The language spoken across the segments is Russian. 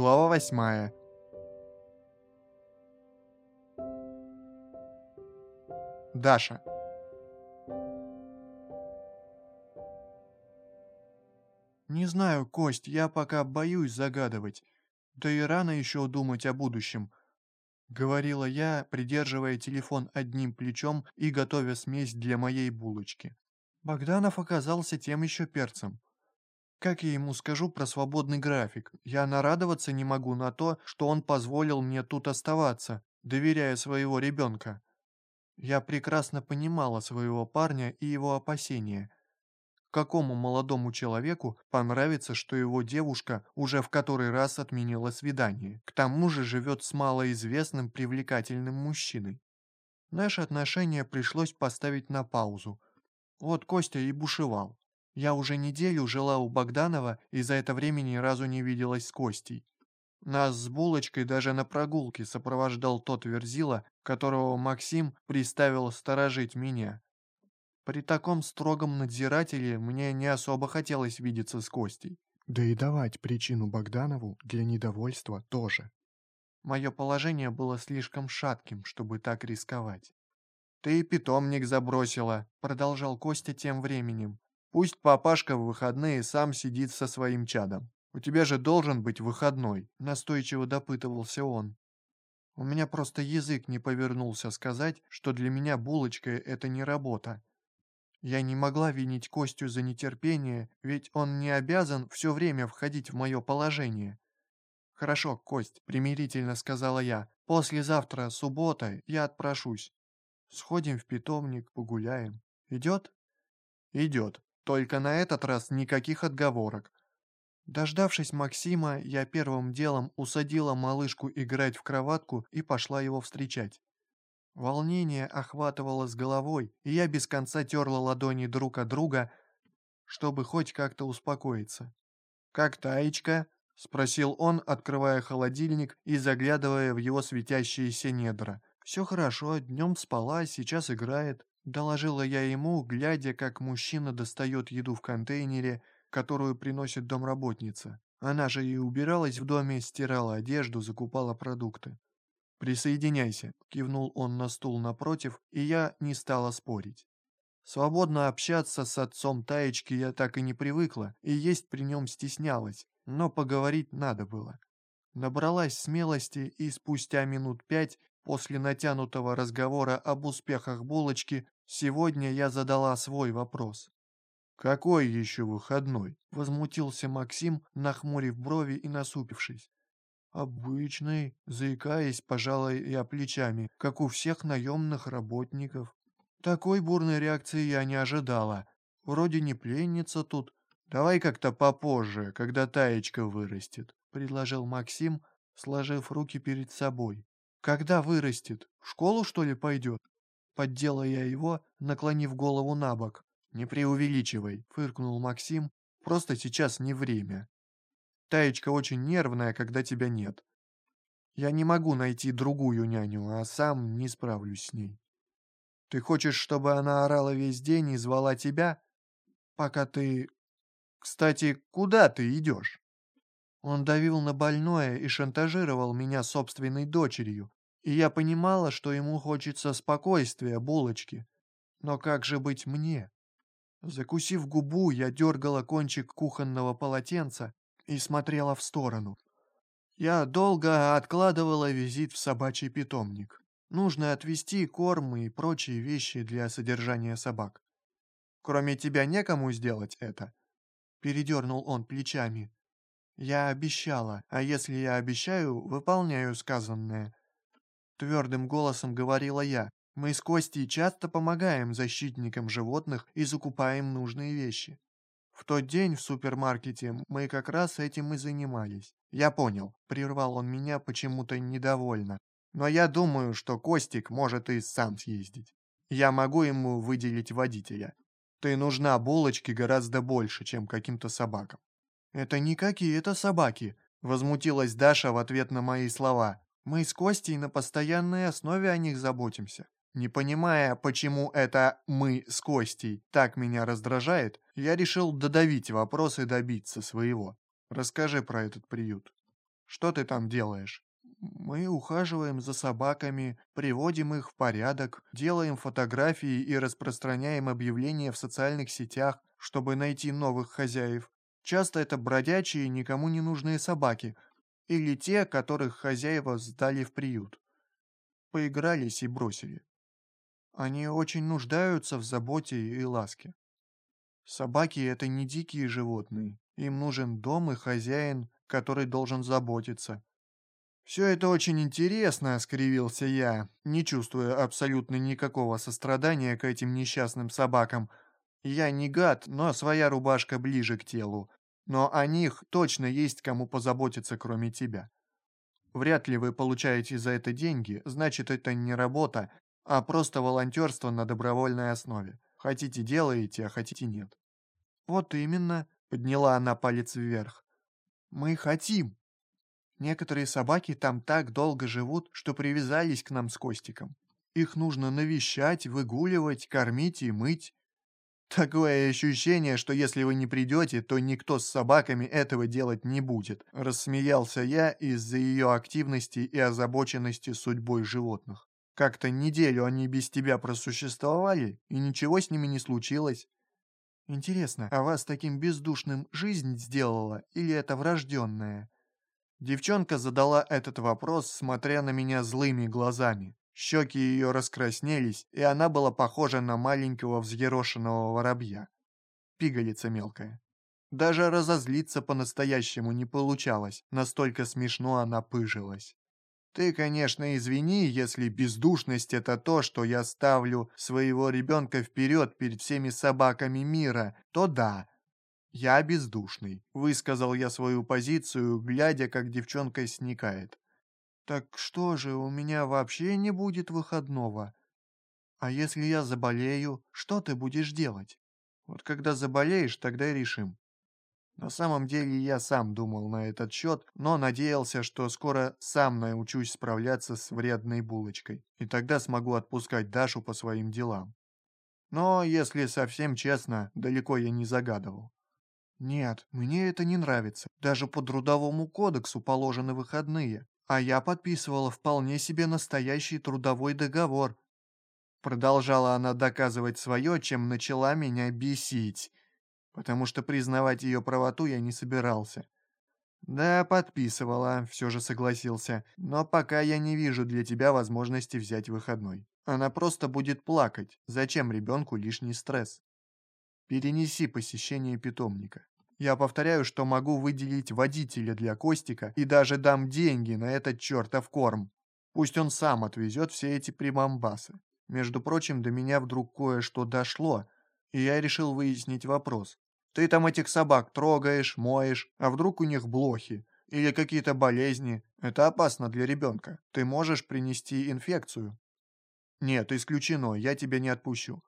Глава восьмая. Даша. «Не знаю, Кость, я пока боюсь загадывать. Да и рано еще думать о будущем», — говорила я, придерживая телефон одним плечом и готовя смесь для моей булочки. Богданов оказался тем еще перцем. Как я ему скажу про свободный график? Я нарадоваться не могу на то, что он позволил мне тут оставаться, доверяя своего ребенка. Я прекрасно понимала своего парня и его опасения. Какому молодому человеку понравится, что его девушка уже в который раз отменила свидание, к тому же живет с малоизвестным привлекательным мужчиной? Наши отношения пришлось поставить на паузу. Вот Костя и бушевал. Я уже неделю жила у Богданова и за это время ни разу не виделась с Костей. Нас с булочкой даже на прогулке сопровождал тот верзила, которого Максим приставил сторожить меня. При таком строгом надзирателе мне не особо хотелось видеться с Костей. Да и давать причину Богданову для недовольства тоже. Мое положение было слишком шатким, чтобы так рисковать. «Ты питомник забросила», — продолжал Костя тем временем. Пусть папашка в выходные сам сидит со своим чадом. У тебя же должен быть выходной», — настойчиво допытывался он. У меня просто язык не повернулся сказать, что для меня булочка — это не работа. Я не могла винить Костю за нетерпение, ведь он не обязан все время входить в мое положение. «Хорошо, Кость», — примирительно сказала я, — «послезавтра, суббота, я отпрошусь. Сходим в питомник, погуляем. Идет?» «Идет», только на этот раз никаких отговорок. Дождавшись Максима, я первым делом усадила малышку играть в кроватку и пошла его встречать. Волнение охватывало с головой, и я без конца терла ладони друг от друга, чтобы хоть как-то успокоиться. «Как Таечка?» — спросил он, открывая холодильник и заглядывая в его светящиеся недра. «Все хорошо, днем спала, сейчас играет». Доложила я ему, глядя, как мужчина достает еду в контейнере, которую приносит домработница. Она же и убиралась в доме, стирала одежду, закупала продукты. «Присоединяйся», — кивнул он на стул напротив, и я не стала спорить. Свободно общаться с отцом Таечки я так и не привыкла, и есть при нем стеснялась, но поговорить надо было. Набралась смелости, и спустя минут пять После натянутого разговора об успехах булочки, сегодня я задала свой вопрос. «Какой еще выходной?» — возмутился Максим, нахмурив брови и насупившись. «Обычный», — заикаясь, пожалуй, я плечами, как у всех наемных работников. Такой бурной реакции я не ожидала. Вроде не пленница тут. Давай как-то попозже, когда таечка вырастет, — предложил Максим, сложив руки перед собой. Когда вырастет? В школу, что ли, пойдет? Поддела его, наклонив голову на бок. «Не преувеличивай», — фыркнул Максим. «Просто сейчас не время. Таечка очень нервная, когда тебя нет. Я не могу найти другую няню, а сам не справлюсь с ней. Ты хочешь, чтобы она орала весь день и звала тебя? Пока ты... Кстати, куда ты идешь?» Он давил на больное и шантажировал меня собственной дочерью, и я понимала, что ему хочется спокойствия, булочки. Но как же быть мне? Закусив губу, я дергала кончик кухонного полотенца и смотрела в сторону. Я долго откладывала визит в собачий питомник. Нужно отвезти корм и прочие вещи для содержания собак. Кроме тебя некому сделать это? Передернул он плечами. Я обещала, а если я обещаю, выполняю сказанное. Твердым голосом говорила я. Мы с Костей часто помогаем защитникам животных и закупаем нужные вещи. В тот день в супермаркете мы как раз этим и занимались. Я понял, прервал он меня почему-то недовольно. Но я думаю, что Костик может и сам съездить. Я могу ему выделить водителя. Ты нужна булочке гораздо больше, чем каким-то собакам. «Это не какие-то собаки», — возмутилась Даша в ответ на мои слова. «Мы с Костей на постоянной основе о них заботимся». Не понимая, почему это «мы с Костей» так меня раздражает, я решил додавить вопрос и добиться своего. Расскажи про этот приют. Что ты там делаешь?» Мы ухаживаем за собаками, приводим их в порядок, делаем фотографии и распространяем объявления в социальных сетях, чтобы найти новых хозяев. Часто это бродячие, никому не нужные собаки, или те, которых хозяева сдали в приют. Поигрались и бросили. Они очень нуждаются в заботе и ласке. Собаки – это не дикие животные. Им нужен дом и хозяин, который должен заботиться. «Все это очень интересно», — скривился я, не чувствуя абсолютно никакого сострадания к этим несчастным собакам. «Я не гад, но своя рубашка ближе к телу. Но о них точно есть кому позаботиться, кроме тебя. Вряд ли вы получаете за это деньги, значит, это не работа, а просто волонтерство на добровольной основе. Хотите – делаете, а хотите – нет». «Вот именно», — подняла она палец вверх. «Мы хотим». Некоторые собаки там так долго живут, что привязались к нам с Костиком. Их нужно навещать, выгуливать, кормить и мыть. Такое ощущение, что если вы не придете, то никто с собаками этого делать не будет. Рассмеялся я из-за ее активности и озабоченности судьбой животных. Как-то неделю они без тебя просуществовали, и ничего с ними не случилось. Интересно, а вас таким бездушным жизнь сделала или это врожденное? Девчонка задала этот вопрос, смотря на меня злыми глазами. Щеки ее раскраснелись, и она была похожа на маленького взъерошенного воробья. Пигалица мелкая. Даже разозлиться по-настоящему не получалось, настолько смешно она пыжилась. Ты, конечно, извини, если бездушность — это то, что я ставлю своего ребенка вперед перед всеми собаками мира, то да, «Я бездушный», — высказал я свою позицию, глядя, как девчонка сникает. «Так что же, у меня вообще не будет выходного? А если я заболею, что ты будешь делать? Вот когда заболеешь, тогда и решим». На самом деле я сам думал на этот счет, но надеялся, что скоро сам научусь справляться с вредной булочкой, и тогда смогу отпускать Дашу по своим делам. Но, если совсем честно, далеко я не загадывал. «Нет, мне это не нравится. Даже по трудовому кодексу положены выходные. А я подписывала вполне себе настоящий трудовой договор». Продолжала она доказывать свое, чем начала меня бесить, потому что признавать ее правоту я не собирался. «Да, подписывала», — все же согласился, «но пока я не вижу для тебя возможности взять выходной. Она просто будет плакать. Зачем ребенку лишний стресс?» Перенеси посещение питомника. Я повторяю, что могу выделить водителя для Костика и даже дам деньги на этот чертов корм. Пусть он сам отвезет все эти прибамбасы. Между прочим, до меня вдруг кое-что дошло, и я решил выяснить вопрос. Ты там этих собак трогаешь, моешь, а вдруг у них блохи или какие-то болезни? Это опасно для ребенка. Ты можешь принести инфекцию. Нет, исключено, я тебя не отпущу.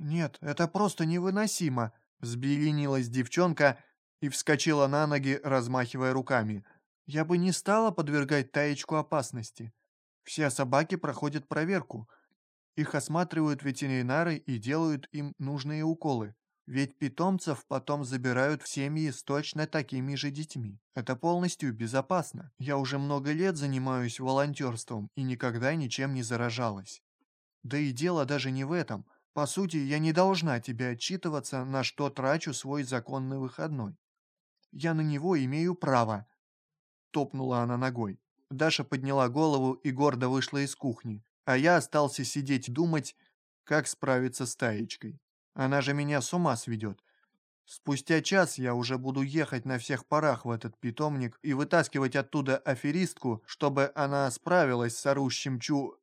«Нет, это просто невыносимо!» Взбеленилась девчонка и вскочила на ноги, размахивая руками. «Я бы не стала подвергать Таечку опасности. Все собаки проходят проверку. Их осматривают ветеринары и делают им нужные уколы. Ведь питомцев потом забирают в семьи с точно такими же детьми. Это полностью безопасно. Я уже много лет занимаюсь волонтерством и никогда ничем не заражалась. Да и дело даже не в этом – по сути, я не должна тебе отчитываться, на что трачу свой законный выходной. Я на него имею право. Топнула она ногой. Даша подняла голову и гордо вышла из кухни, а я остался сидеть думать, как справиться с таечкой. Она же меня с ума сведет. Спустя час я уже буду ехать на всех парах в этот питомник и вытаскивать оттуда аферистку, чтобы она справилась с орущим чу...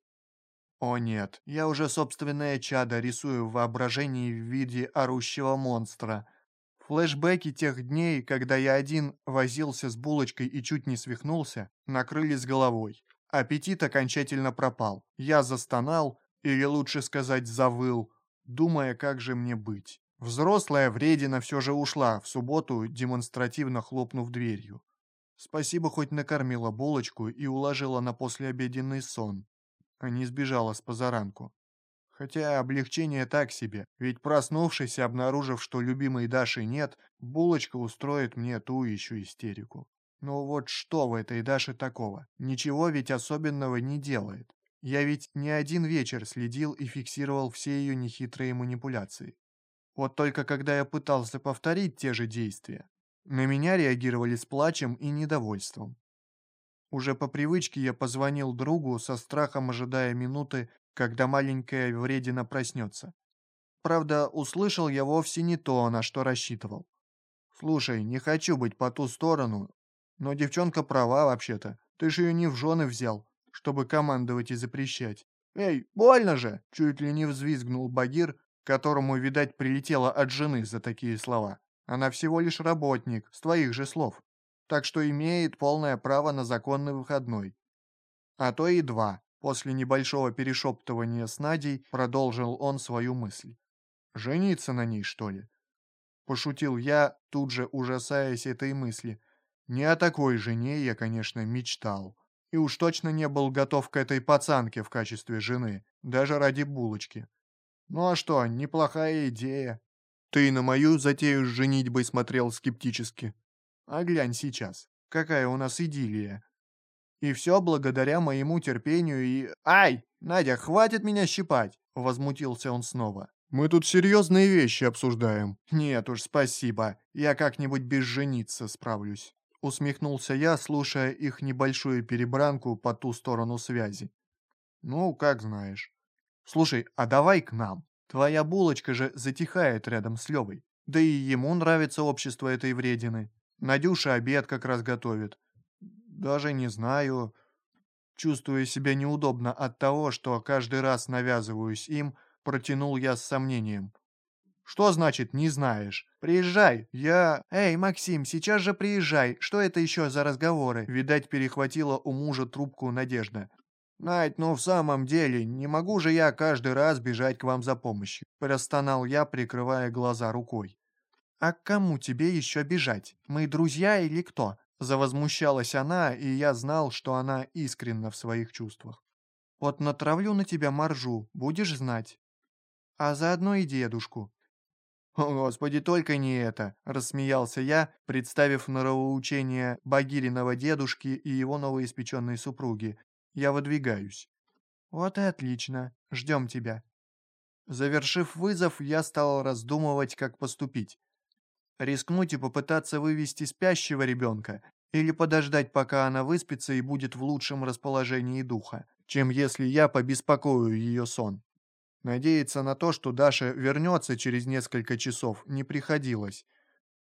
О нет, я уже собственное чадо рисую в воображении в виде орущего монстра. Флэшбэки тех дней, когда я один возился с булочкой и чуть не свихнулся, накрылись головой. Аппетит окончательно пропал. Я застонал, или лучше сказать завыл, думая, как же мне быть. Взрослая вредина все же ушла в субботу, демонстративно хлопнув дверью. Спасибо, хоть накормила булочку и уложила на послеобеденный сон а не сбежала с позаранку. Хотя облегчение так себе, ведь проснувшись и обнаружив, что любимой Даши нет, булочка устроит мне ту еще истерику. Ну вот что в этой Даше такого? Ничего ведь особенного не делает. Я ведь не один вечер следил и фиксировал все ее нехитрые манипуляции. Вот только когда я пытался повторить те же действия, на меня реагировали с плачем и недовольством. Уже по привычке я позвонил другу со страхом ожидая минуты, когда маленькая вредина проснется. Правда, услышал я вовсе не то, на что рассчитывал. «Слушай, не хочу быть по ту сторону, но девчонка права вообще-то. Ты же ее не в жены взял, чтобы командовать и запрещать. Эй, больно же!» Чуть ли не взвизгнул Багир, которому, видать, прилетело от жены за такие слова. Она всего лишь работник, с твоих же слов так что имеет полное право на законный выходной. А то и два. После небольшого перешептывания с Надей продолжил он свою мысль. «Жениться на ней, что ли?» Пошутил я, тут же ужасаясь этой мысли. Не о такой жене я, конечно, мечтал. И уж точно не был готов к этой пацанке в качестве жены, даже ради булочки. Ну а что, неплохая идея. Ты на мою затею с женитьбой смотрел скептически. А глянь сейчас, какая у нас идиллия. И все благодаря моему терпению и... Ай! Надя, хватит меня щипать! Возмутился он снова. Мы тут серьезные вещи обсуждаем. Нет уж, спасибо. Я как-нибудь без жениться справлюсь. Усмехнулся я, слушая их небольшую перебранку по ту сторону связи. Ну, как знаешь. Слушай, а давай к нам. Твоя булочка же затихает рядом с Левой. Да и ему нравится общество этой вредины. Надюша обед как раз готовит. Даже не знаю. Чувствуя себя неудобно от того, что каждый раз навязываюсь им, протянул я с сомнением. «Что значит «не знаешь»? Приезжай, я...» «Эй, Максим, сейчас же приезжай, что это еще за разговоры?» Видать, перехватила у мужа трубку Надежда. «Надь, ну в самом деле, не могу же я каждый раз бежать к вам за помощью», простонал я, прикрывая глаза рукой. «А к кому тебе еще бежать? Мы друзья или кто?» Завозмущалась она, и я знал, что она искренна в своих чувствах. «Вот натравлю на тебя моржу, будешь знать. А заодно и дедушку». «О, Господи, только не это!» – рассмеялся я, представив норовоучение Багириного дедушки и его новоиспеченной супруги. «Я выдвигаюсь». «Вот и отлично. Ждем тебя». Завершив вызов, я стал раздумывать, как поступить. Рискнуть и попытаться вывести спящего ребенка или подождать, пока она выспится и будет в лучшем расположении духа, чем если я побеспокою ее сон. Надеяться на то, что Даша вернется через несколько часов, не приходилось.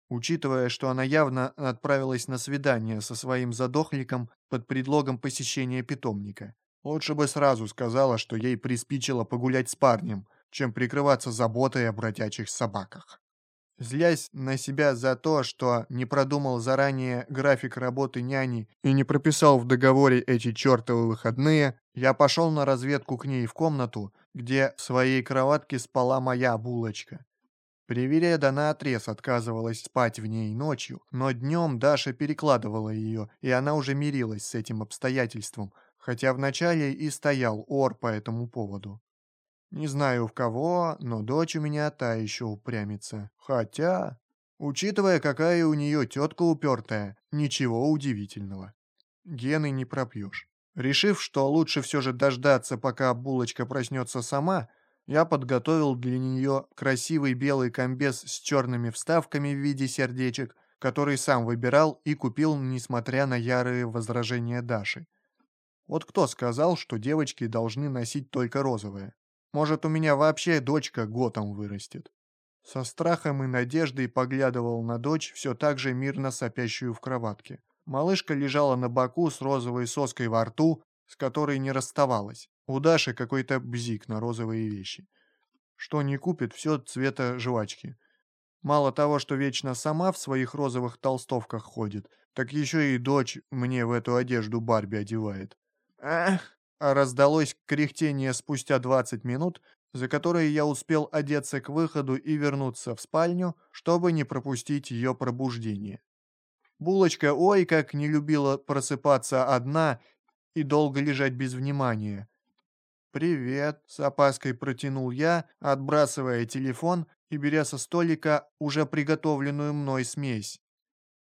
Учитывая, что она явно отправилась на свидание со своим задохликом под предлогом посещения питомника. Лучше бы сразу сказала, что ей приспичило погулять с парнем, чем прикрываться заботой о бродячих собаках. Злясь на себя за то, что не продумал заранее график работы няни и не прописал в договоре эти чертовы выходные, я пошел на разведку к ней в комнату, где в своей кроватке спала моя булочка. Привереда наотрез отказывалась спать в ней ночью, но днем Даша перекладывала ее, и она уже мирилась с этим обстоятельством, хотя вначале и стоял ор по этому поводу. Не знаю в кого, но дочь у меня та еще упрямится. Хотя, учитывая, какая у нее тетка упертая, ничего удивительного. Гены не пропьешь. Решив, что лучше все же дождаться, пока булочка проснется сама, я подготовил для нее красивый белый комбез с черными вставками в виде сердечек, который сам выбирал и купил, несмотря на ярые возражения Даши. Вот кто сказал, что девочки должны носить только розовое? Может, у меня вообще дочка готом вырастет. Со страхом и надеждой поглядывал на дочь, все так же мирно сопящую в кроватке. Малышка лежала на боку с розовой соской во рту, с которой не расставалась. У Даши какой-то бзик на розовые вещи. Что не купит, все цвета жвачки. Мало того, что вечно сама в своих розовых толстовках ходит, так еще и дочь мне в эту одежду Барби одевает. Эх, а раздалось кряхтение спустя 20 минут, за которые я успел одеться к выходу и вернуться в спальню, чтобы не пропустить ее пробуждение. Булочка ой как не любила просыпаться одна и долго лежать без внимания. «Привет», — с опаской протянул я, отбрасывая телефон и беря со столика уже приготовленную мной смесь.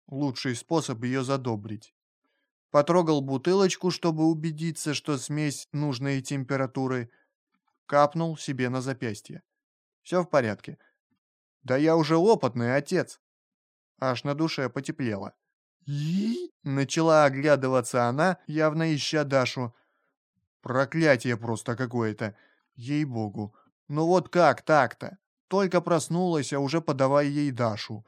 лучший способ ее задобрить. Потрогал бутылочку, чтобы убедиться, что смесь нужной температуры. Капнул себе на запястье. Все в порядке. Да я уже опытный отец. Аж на душе потеплело. И начала оглядываться она, явно ища Дашу. Проклятие просто какое-то. Ей-богу. Ну вот как так-то? Только проснулась, а уже подавай ей Дашу.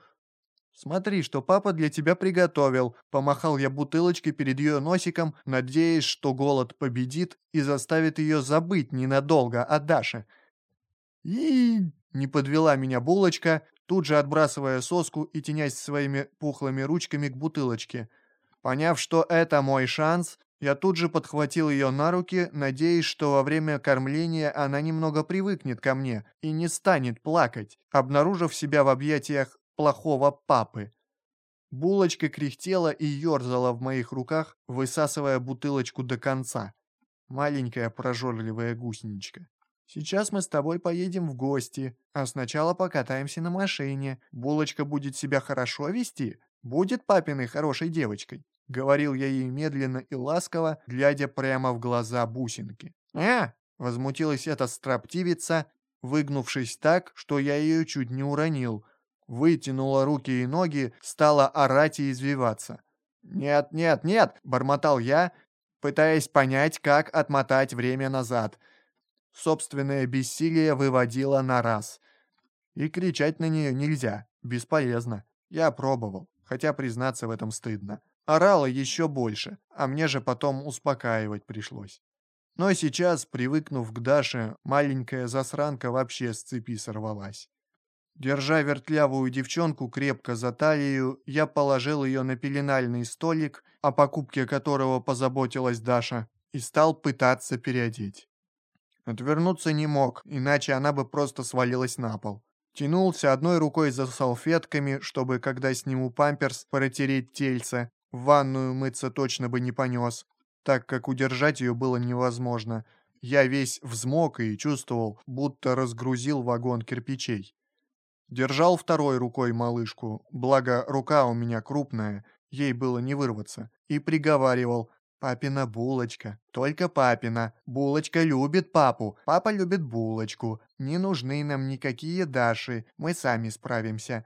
«Смотри, что папа для тебя приготовил», — помахал я бутылочкой перед ее носиком, надеясь, что голод победит и заставит ее забыть ненадолго о Даше. и не подвела меня булочка, тут же отбрасывая соску и тенясь своими пухлыми ручками к бутылочке. Поняв, что это мой шанс, я тут же подхватил ее на руки, надеясь, что во время кормления она немного привыкнет ко мне и не станет плакать, обнаружив себя в объятиях плохого папы. Булочка кряхтела и ерзала в моих руках, высасывая бутылочку до конца. Маленькая прожорливая гусеничка. «Сейчас мы с тобой поедем в гости, а сначала покатаемся на машине. Булочка будет себя хорошо вести, будет папиной хорошей девочкой», — говорил я ей медленно и ласково, глядя прямо в глаза бусинки. «А!» — возмутилась эта строптивица, выгнувшись так, что я ее чуть не уронил — вытянула руки и ноги, стала орать и извиваться. «Нет, нет, нет!» — бормотал я, пытаясь понять, как отмотать время назад. Собственное бессилие выводило на раз. И кричать на нее нельзя, бесполезно. Я пробовал, хотя признаться в этом стыдно. Орала еще больше, а мне же потом успокаивать пришлось. Но сейчас, привыкнув к Даше, маленькая засранка вообще с цепи сорвалась. Держа вертлявую девчонку крепко за талию, я положил ее на пеленальный столик, о покупке которого позаботилась Даша, и стал пытаться переодеть. Отвернуться не мог, иначе она бы просто свалилась на пол. Тянулся одной рукой за салфетками, чтобы, когда сниму памперс, протереть тельце. В ванную мыться точно бы не понес, так как удержать ее было невозможно. Я весь взмок и чувствовал, будто разгрузил вагон кирпичей. Держал второй рукой малышку, благо рука у меня крупная, ей было не вырваться, и приговаривал «Папина булочка, только папина. Булочка любит папу, папа любит булочку. Не нужны нам никакие Даши, мы сами справимся».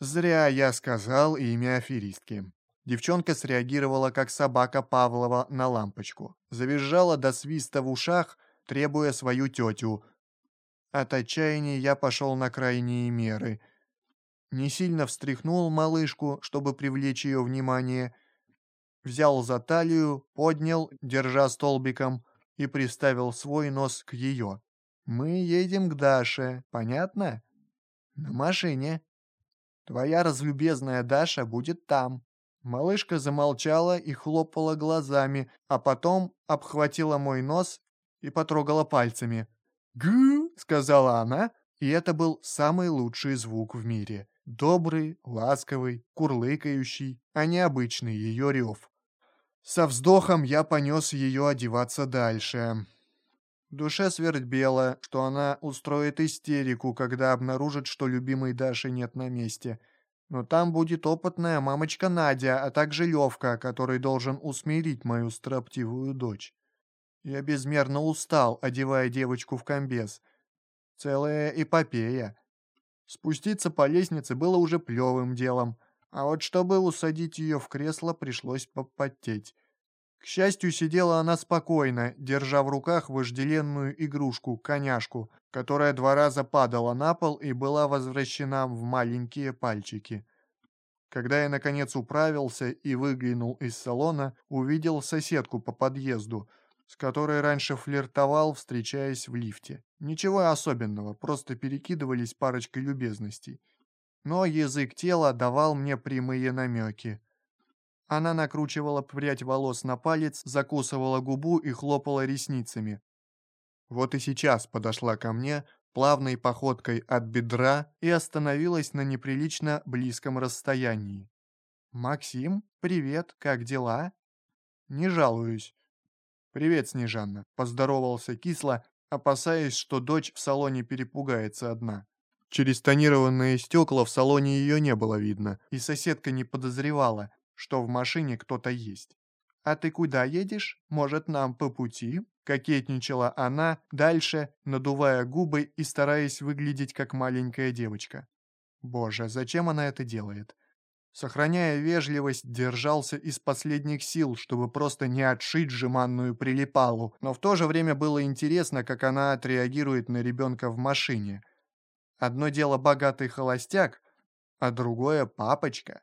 Зря я сказал имя аферистки. Девчонка среагировала, как собака Павлова на лампочку. Завизжала до свиста в ушах, требуя свою тетю, от отчаяния я пошел на крайние меры. Не сильно встряхнул малышку, чтобы привлечь ее внимание. Взял за талию, поднял, держа столбиком, и приставил свой нос к ее. «Мы едем к Даше, понятно?» «На машине. Твоя разлюбезная Даша будет там». Малышка замолчала и хлопала глазами, а потом обхватила мой нос и потрогала пальцами. «Гу!» — сказала она, и это был самый лучший звук в мире. Добрый, ласковый, курлыкающий, а не обычный ее рев. Со вздохом я понес ее одеваться дальше. Душе свербело, что она устроит истерику, когда обнаружит, что любимой Даши нет на месте. Но там будет опытная мамочка Надя, а также Левка, который должен усмирить мою строптивую дочь. Я безмерно устал, одевая девочку в комбез. Целая эпопея. Спуститься по лестнице было уже плевым делом, а вот чтобы усадить ее в кресло, пришлось попотеть. К счастью, сидела она спокойно, держа в руках вожделенную игрушку, коняшку, которая два раза падала на пол и была возвращена в маленькие пальчики. Когда я, наконец, управился и выглянул из салона, увидел соседку по подъезду — с которой раньше флиртовал, встречаясь в лифте. Ничего особенного, просто перекидывались парочкой любезностей. Но язык тела давал мне прямые намеки. Она накручивала прядь волос на палец, закусывала губу и хлопала ресницами. Вот и сейчас подошла ко мне, плавной походкой от бедра и остановилась на неприлично близком расстоянии. «Максим, привет, как дела?» «Не жалуюсь. «Привет, Снежанна», — поздоровался кисло, опасаясь, что дочь в салоне перепугается одна. Через тонированные стекла в салоне ее не было видно, и соседка не подозревала, что в машине кто-то есть. «А ты куда едешь? Может, нам по пути?» Кокетничала она дальше, надувая губы и стараясь выглядеть как маленькая девочка. Боже, зачем она это делает? Сохраняя вежливость, держался из последних сил, чтобы просто не отшить жеманную прилипалу, но в то же время было интересно, как она отреагирует на ребенка в машине. Одно дело богатый холостяк, а другое папочка.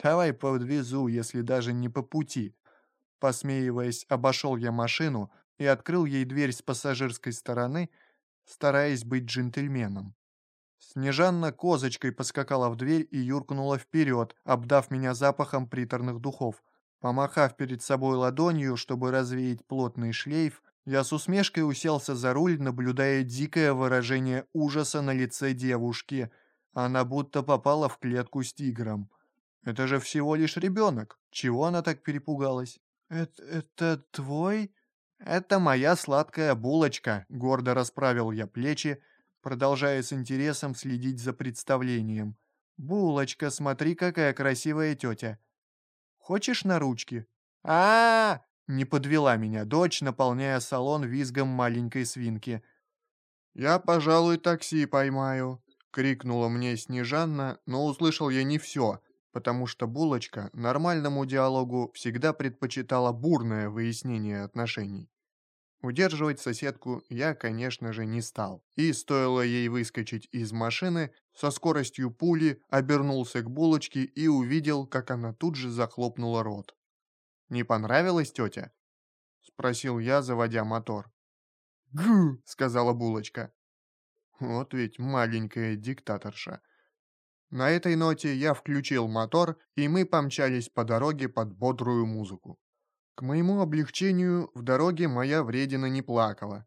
Давай подвезу, если даже не по пути. Посмеиваясь, обошел я машину и открыл ей дверь с пассажирской стороны, стараясь быть джентльменом. Снежанна козочкой поскакала в дверь и юркнула вперед, обдав меня запахом приторных духов. Помахав перед собой ладонью, чтобы развеять плотный шлейф, я с усмешкой уселся за руль, наблюдая дикое выражение ужаса на лице девушки. Она будто попала в клетку с тигром. Это же всего лишь ребенок. Чего она так перепугалась? «Это, это твой?» «Это моя сладкая булочка», — гордо расправил я плечи, продолжая с интересом следить за представлением. «Булочка, смотри, какая красивая тетя. Хочешь на ручки?» а, -а, -а Не подвела меня дочь, наполняя салон визгом маленькой свинки. «Я, пожалуй, такси поймаю», — крикнула мне Снежанна, но услышал я не все, потому что Булочка нормальному диалогу всегда предпочитала бурное выяснение отношений. Удерживать соседку я, конечно же, не стал. И стоило ей выскочить из машины, со скоростью пули обернулся к булочке и увидел, как она тут же захлопнула рот. «Не понравилась тетя?» — спросил я, заводя мотор. «Гу!» — сказала булочка. Вот ведь маленькая диктаторша. На этой ноте я включил мотор, и мы помчались по дороге под бодрую музыку. К моему облегчению в дороге моя вредина не плакала,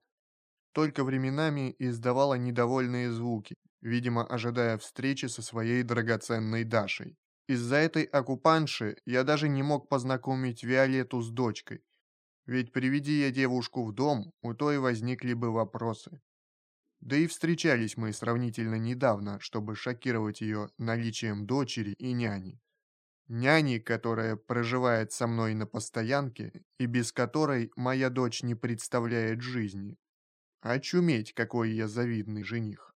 только временами издавала недовольные звуки, видимо, ожидая встречи со своей драгоценной Дашей. Из-за этой оккупанши я даже не мог познакомить Виолетту с дочкой, ведь приведи я девушку в дом, у той возникли бы вопросы. Да и встречались мы сравнительно недавно, чтобы шокировать ее наличием дочери и няни. Няни, которая проживает со мной на постоянке и без которой моя дочь не представляет жизни. Очуметь, какой я завидный жених.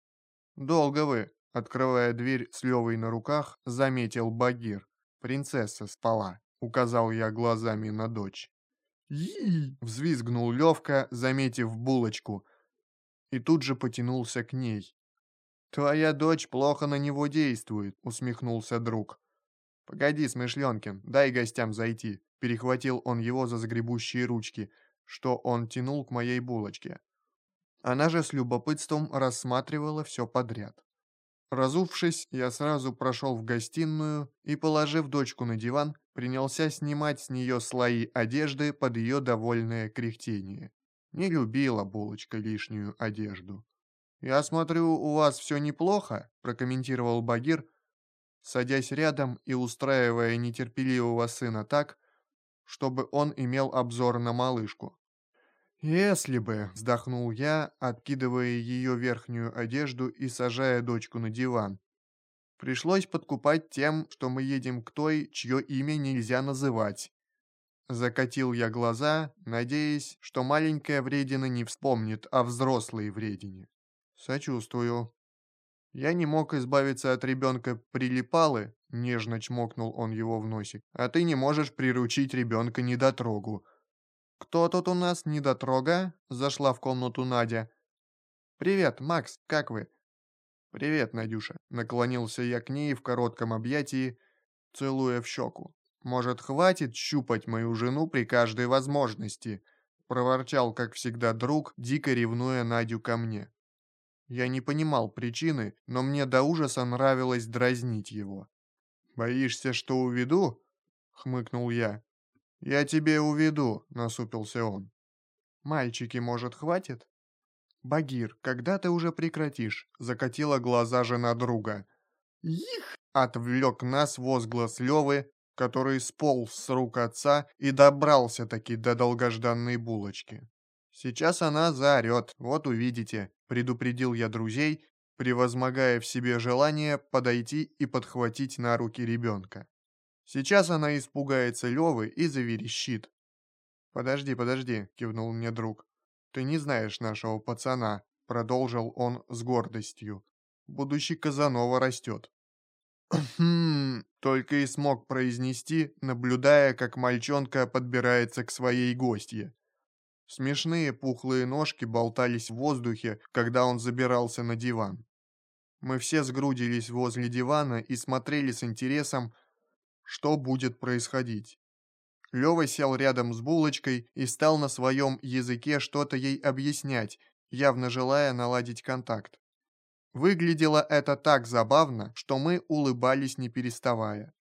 Долго вы, открывая дверь с Левой на руках, заметил Багир. Принцесса спала, указал я глазами на дочь. «И!» — взвизгнул Левка, заметив булочку, и тут же потянулся к ней. «Твоя дочь плохо на него действует», — усмехнулся друг. «Погоди, Смышленкин, дай гостям зайти», — перехватил он его за загребущие ручки, что он тянул к моей булочке. Она же с любопытством рассматривала все подряд. Разувшись, я сразу прошел в гостиную и, положив дочку на диван, принялся снимать с нее слои одежды под ее довольное кряхтение. Не любила булочка лишнюю одежду. «Я смотрю, у вас все неплохо», – прокомментировал Багир, садясь рядом и устраивая нетерпеливого сына так, чтобы он имел обзор на малышку. «Если бы», — вздохнул я, откидывая ее верхнюю одежду и сажая дочку на диван. Пришлось подкупать тем, что мы едем к той, чье имя нельзя называть. Закатил я глаза, надеясь, что маленькая вредина не вспомнит о взрослой вредине. Сочувствую. Я не мог избавиться от ребенка прилипалы, нежно чмокнул он его в носик, а ты не можешь приручить ребенка недотрогу. Кто тут у нас недотрога? Зашла в комнату Надя. Привет, Макс, как вы? Привет, Надюша. Наклонился я к ней в коротком объятии, целуя в щеку. Может, хватит щупать мою жену при каждой возможности? Проворчал, как всегда, друг, дико ревнуя Надю ко мне. Я не понимал причины, но мне до ужаса нравилось дразнить его. «Боишься, что уведу?» — хмыкнул я. «Я тебе уведу», — насупился он. «Мальчики, может, хватит?» «Багир, когда ты уже прекратишь?» — закатила глаза жена друга. «Их!» — отвлек нас возглас Левы, который сполз с рук отца и добрался-таки до долгожданной булочки. «Сейчас она заорет, вот увидите», — предупредил я друзей, превозмогая в себе желание подойти и подхватить на руки ребенка. Сейчас она испугается Левы и заверещит. «Подожди, подожди», — кивнул мне друг. «Ты не знаешь нашего пацана», — продолжил он с гордостью. «Будущий Казанова растет». «Хм...» — только и смог произнести, наблюдая, как мальчонка подбирается к своей гостье. Смешные пухлые ножки болтались в воздухе, когда он забирался на диван. Мы все сгрудились возле дивана и смотрели с интересом, что будет происходить. Лёва сел рядом с булочкой и стал на своем языке что-то ей объяснять, явно желая наладить контакт. Выглядело это так забавно, что мы улыбались не переставая.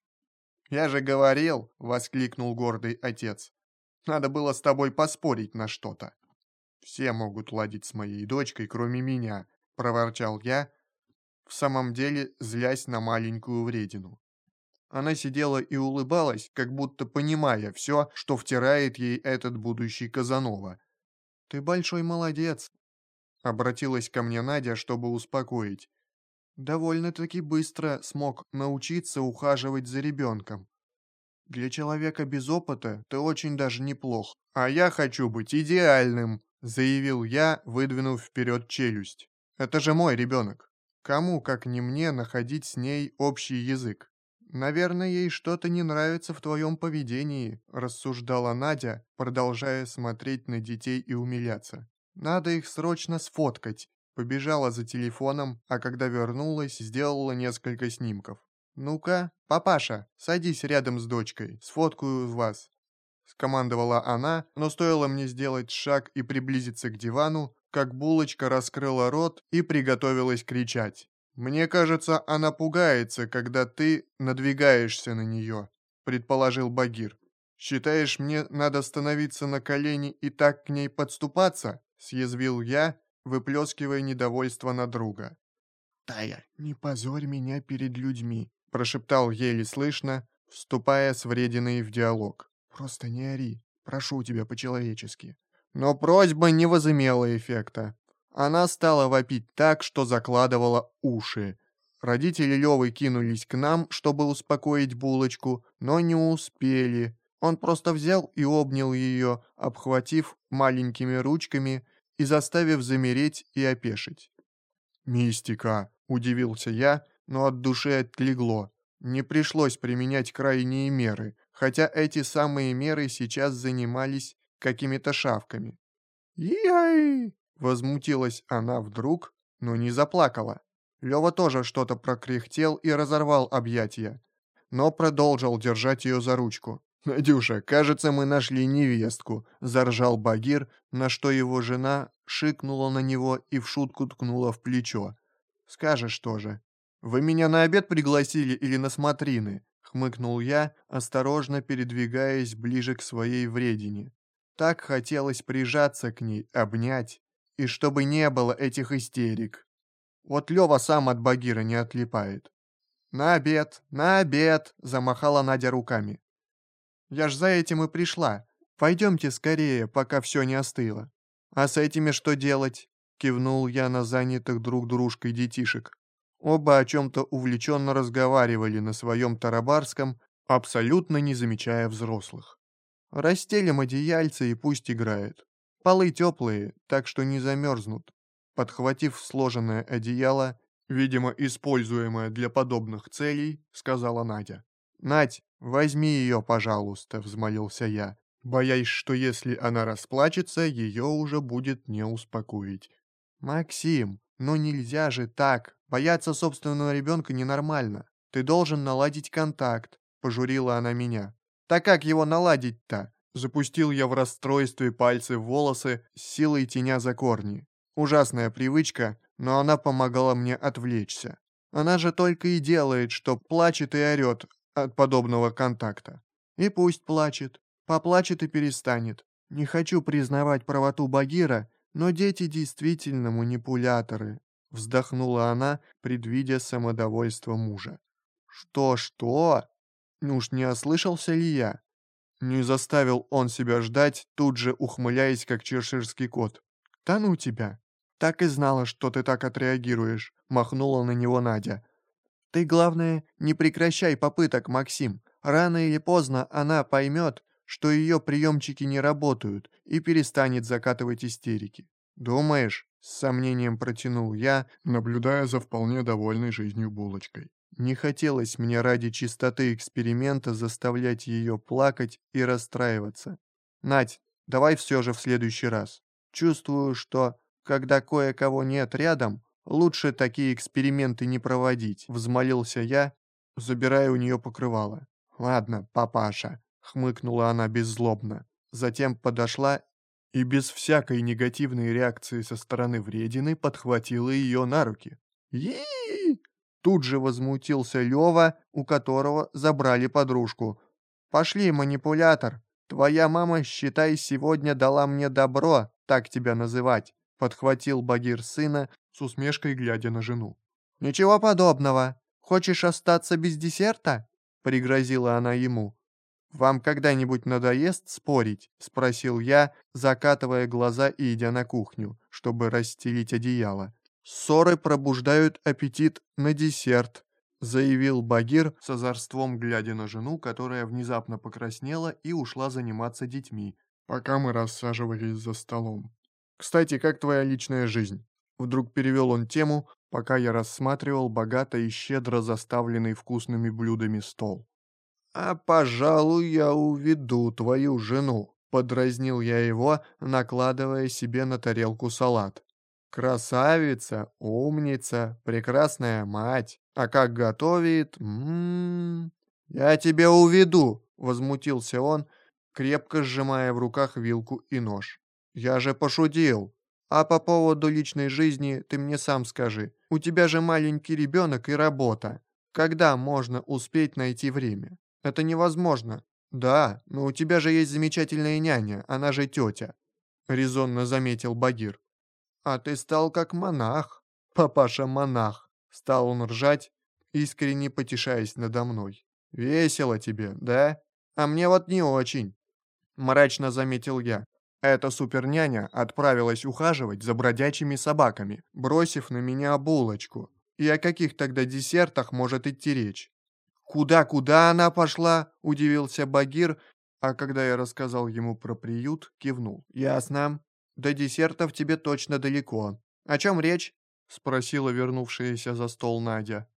«Я же говорил!» — воскликнул гордый отец. «Надо было с тобой поспорить на что-то». «Все могут ладить с моей дочкой, кроме меня», — проворчал я, в самом деле злясь на маленькую вредину. Она сидела и улыбалась, как будто понимая все, что втирает ей этот будущий Казанова. «Ты большой молодец», — обратилась ко мне Надя, чтобы успокоить. «Довольно-таки быстро смог научиться ухаживать за ребенком. Для человека без опыта ты очень даже неплох. А я хочу быть идеальным», — заявил я, выдвинув вперед челюсть. «Это же мой ребенок. Кому, как не мне, находить с ней общий язык?» «Наверное, ей что-то не нравится в твоем поведении», – рассуждала Надя, продолжая смотреть на детей и умиляться. «Надо их срочно сфоткать». Побежала за телефоном, а когда вернулась, сделала несколько снимков. «Ну-ка, папаша, садись рядом с дочкой, сфоткаю вас». Скомандовала она, но стоило мне сделать шаг и приблизиться к дивану, как булочка раскрыла рот и приготовилась кричать. «Мне кажется, она пугается, когда ты надвигаешься на нее», — предположил Багир. «Считаешь, мне надо становиться на колени и так к ней подступаться?» — съязвил я, выплескивая недовольство на друга. «Тая, не позорь меня перед людьми», — прошептал еле слышно, вступая с врединой в диалог. «Просто не ори, прошу тебя по-человечески». Но просьба не возымела эффекта. Она стала вопить так, что закладывала уши. Родители Левы кинулись к нам, чтобы успокоить булочку, но не успели. Он просто взял и обнял ее, обхватив маленькими ручками и заставив замереть и опешить. «Мистика!» – удивился я, но от души отлегло. Не пришлось применять крайние меры, хотя эти самые меры сейчас занимались какими-то шавками. «Яй!» Возмутилась она вдруг, но не заплакала. Лёва тоже что-то прокряхтел и разорвал объятия, но продолжил держать ее за ручку. «Надюша, кажется, мы нашли невестку», – заржал Багир, на что его жена шикнула на него и в шутку ткнула в плечо. «Скажешь тоже. Вы меня на обед пригласили или на смотрины?» – хмыкнул я, осторожно передвигаясь ближе к своей вредине. Так хотелось прижаться к ней, обнять, и чтобы не было этих истерик. Вот Лёва сам от Багира не отлипает. «На обед, на обед!» – замахала Надя руками. «Я ж за этим и пришла. Пойдемте скорее, пока все не остыло». «А с этими что делать?» – кивнул я на занятых друг дружкой детишек. Оба о чем-то увлеченно разговаривали на своем тарабарском, абсолютно не замечая взрослых. «Расстелим одеяльце и пусть играет. Полы теплые, так что не замерзнут. Подхватив сложенное одеяло, видимо, используемое для подобных целей, сказала Надя. «Надь, возьми ее, пожалуйста», — взмолился я, боясь, что если она расплачется, ее уже будет не успокоить. «Максим, ну нельзя же так. Бояться собственного ребенка ненормально. Ты должен наладить контакт», — пожурила она меня. «Так как его наладить-то? Запустил я в расстройстве пальцы в волосы, с силой теня за корни. Ужасная привычка, но она помогала мне отвлечься. Она же только и делает, что плачет и орет от подобного контакта. И пусть плачет. Поплачет и перестанет. Не хочу признавать правоту Багира, но дети действительно манипуляторы. Вздохнула она, предвидя самодовольство мужа. Что-что? Ну уж не ослышался ли я? Не заставил он себя ждать, тут же ухмыляясь, как чеширский кот. «Да ну тебя! «Так и знала, что ты так отреагируешь», — махнула на него Надя. «Ты, главное, не прекращай попыток, Максим. Рано или поздно она поймет, что ее приемчики не работают и перестанет закатывать истерики. «Думаешь?» — с сомнением протянул я, наблюдая за вполне довольной жизнью булочкой. Не хотелось мне ради чистоты эксперимента заставлять ее плакать и расстраиваться. «Надь, давай все же в следующий раз. Чувствую, что, когда кое-кого нет рядом, лучше такие эксперименты не проводить», — взмолился я, забирая у нее покрывало. «Ладно, папаша», — хмыкнула она беззлобно. Затем подошла и без всякой негативной реакции со стороны вредины подхватила ее на руки. и Тут же возмутился Лева, у которого забрали подружку. «Пошли, манипулятор. Твоя мама, считай, сегодня дала мне добро, так тебя называть», подхватил Багир сына, с усмешкой глядя на жену. «Ничего подобного. Хочешь остаться без десерта?» пригрозила она ему. «Вам когда-нибудь надоест спорить?» — спросил я, закатывая глаза и идя на кухню, чтобы расстелить одеяло. «Ссоры пробуждают аппетит на десерт», — заявил Багир с озорством, глядя на жену, которая внезапно покраснела и ушла заниматься детьми, пока мы рассаживались за столом. «Кстати, как твоя личная жизнь?» Вдруг перевел он тему, пока я рассматривал богато и щедро заставленный вкусными блюдами стол. «А, пожалуй, я уведу твою жену», — подразнил я его, накладывая себе на тарелку салат. «Красавица, умница, прекрасная мать, а как готовит... М -м -м. «Я тебя уведу», — возмутился он, крепко сжимая в руках вилку и нож. «Я же пошутил. А по поводу личной жизни ты мне сам скажи. У тебя же маленький ребенок и работа. Когда можно успеть найти время?» Это невозможно. Да, но у тебя же есть замечательная няня, она же тетя. Резонно заметил Багир. А ты стал как монах. Папаша монах. Стал он ржать, искренне потешаясь надо мной. Весело тебе, да? А мне вот не очень. Мрачно заметил я. Эта суперняня отправилась ухаживать за бродячими собаками, бросив на меня булочку. И о каких тогда десертах может идти речь? «Куда-куда она пошла?» – удивился Багир, а когда я рассказал ему про приют, кивнул. «Ясно. До десертов тебе точно далеко. О чем речь?» – спросила вернувшаяся за стол Надя.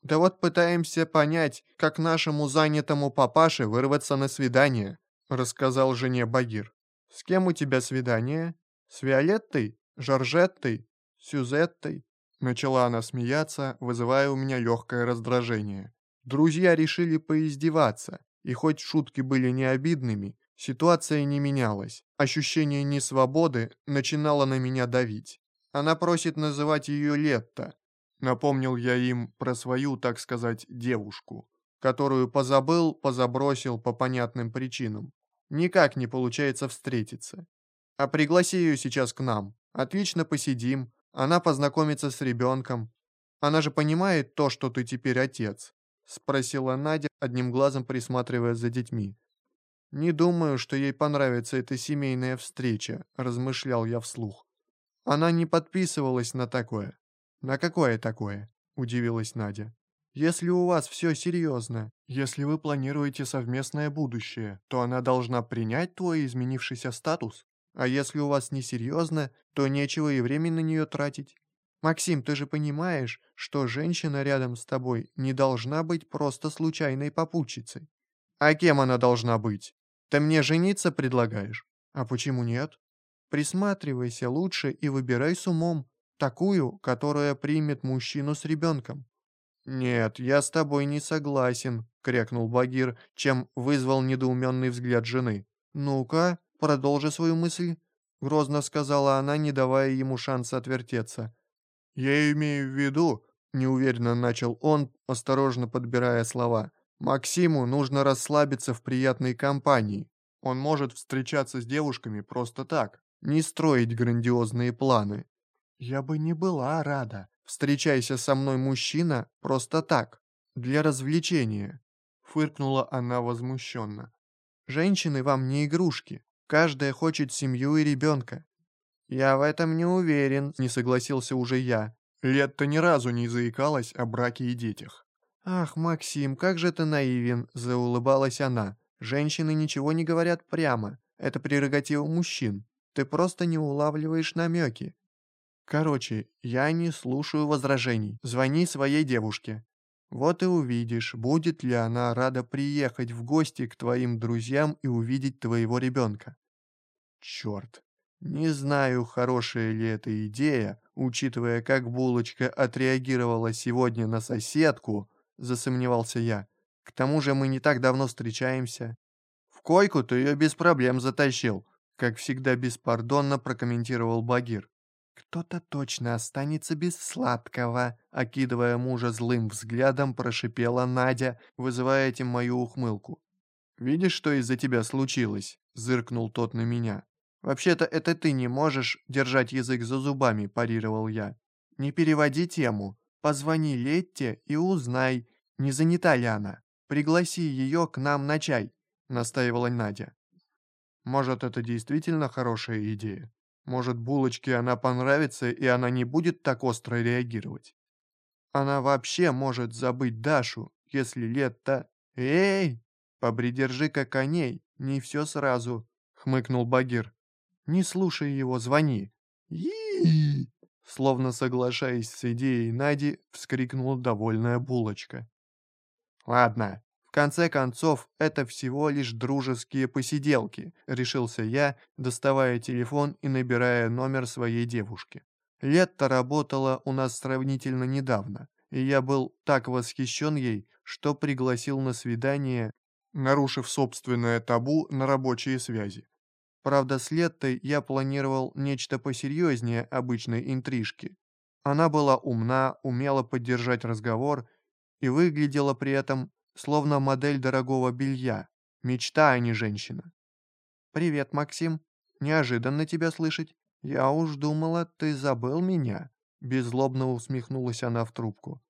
«Да вот пытаемся понять, как нашему занятому папаше вырваться на свидание», – рассказал жене Багир. «С кем у тебя свидание? С Виолеттой? Жоржеттой? Сюзеттой?» Начала она смеяться, вызывая у меня легкое раздражение. Друзья решили поиздеваться, и хоть шутки были не обидными, ситуация не менялась. Ощущение несвободы начинало на меня давить. Она просит называть ее Летта. Напомнил я им про свою, так сказать, девушку, которую позабыл, позабросил по понятным причинам. Никак не получается встретиться. А пригласи ее сейчас к нам. Отлично посидим. Она познакомится с ребенком. Она же понимает то, что ты теперь отец. — спросила Надя, одним глазом присматривая за детьми. «Не думаю, что ей понравится эта семейная встреча», — размышлял я вслух. «Она не подписывалась на такое». «На какое такое?» — удивилась Надя. «Если у вас все серьезно, если вы планируете совместное будущее, то она должна принять твой изменившийся статус. А если у вас несерьезно, то нечего и время на нее тратить. «Максим, ты же понимаешь, что женщина рядом с тобой не должна быть просто случайной попутчицей?» «А кем она должна быть? Ты мне жениться предлагаешь?» «А почему нет?» «Присматривайся лучше и выбирай с умом, такую, которая примет мужчину с ребенком». «Нет, я с тобой не согласен», — крякнул Багир, чем вызвал недоуменный взгляд жены. «Ну-ка, продолжи свою мысль», — грозно сказала она, не давая ему шанса отвертеться. «Я имею в виду», — неуверенно начал он, осторожно подбирая слова, «Максиму нужно расслабиться в приятной компании. Он может встречаться с девушками просто так, не строить грандиозные планы». «Я бы не была рада. Встречайся со мной, мужчина, просто так, для развлечения», — фыркнула она возмущенно. «Женщины вам не игрушки. Каждая хочет семью и ребенка. «Я в этом не уверен», — не согласился уже я. Летта ни разу не заикалась о браке и детях. «Ах, Максим, как же ты наивен», — заулыбалась она. «Женщины ничего не говорят прямо. Это прерогатива мужчин. Ты просто не улавливаешь намеки. Короче, я не слушаю возражений. Звони своей девушке. Вот и увидишь, будет ли она рада приехать в гости к твоим друзьям и увидеть твоего ребенка. Черт, не знаю, хорошая ли эта идея, учитывая, как булочка отреагировала сегодня на соседку, засомневался я. К тому же мы не так давно встречаемся. В койку ты ее без проблем затащил, как всегда беспардонно прокомментировал Багир. «Кто-то точно останется без сладкого», — окидывая мужа злым взглядом, прошипела Надя, вызывая этим мою ухмылку. «Видишь, что из-за тебя случилось?» — зыркнул тот на меня. «Вообще-то это ты не можешь держать язык за зубами», — парировал я. «Не переводи тему. Позвони Летте и узнай, не занята ли она. Пригласи ее к нам на чай», — настаивала Надя. «Может, это действительно хорошая идея?» Может, булочке она понравится, и она не будет так остро реагировать. Она вообще может забыть Дашу, если лет-то... Эй, побридержи-ка коней, не все сразу, хмыкнул Багир. Не слушай его, звони. и Словно соглашаясь с идеей Нади, вскрикнула довольная булочка. «Ладно, конце концов, это всего лишь дружеские посиделки», — решился я, доставая телефон и набирая номер своей девушки. Летта работала у нас сравнительно недавно, и я был так восхищен ей, что пригласил на свидание, нарушив собственное табу на рабочие связи. Правда, с Леттой я планировал нечто посерьезнее обычной интрижки. Она была умна, умела поддержать разговор и выглядела при этом словно модель дорогого белья. Мечта, а не женщина. «Привет, Максим. Неожиданно тебя слышать. Я уж думала, ты забыл меня». Беззлобно усмехнулась она в трубку.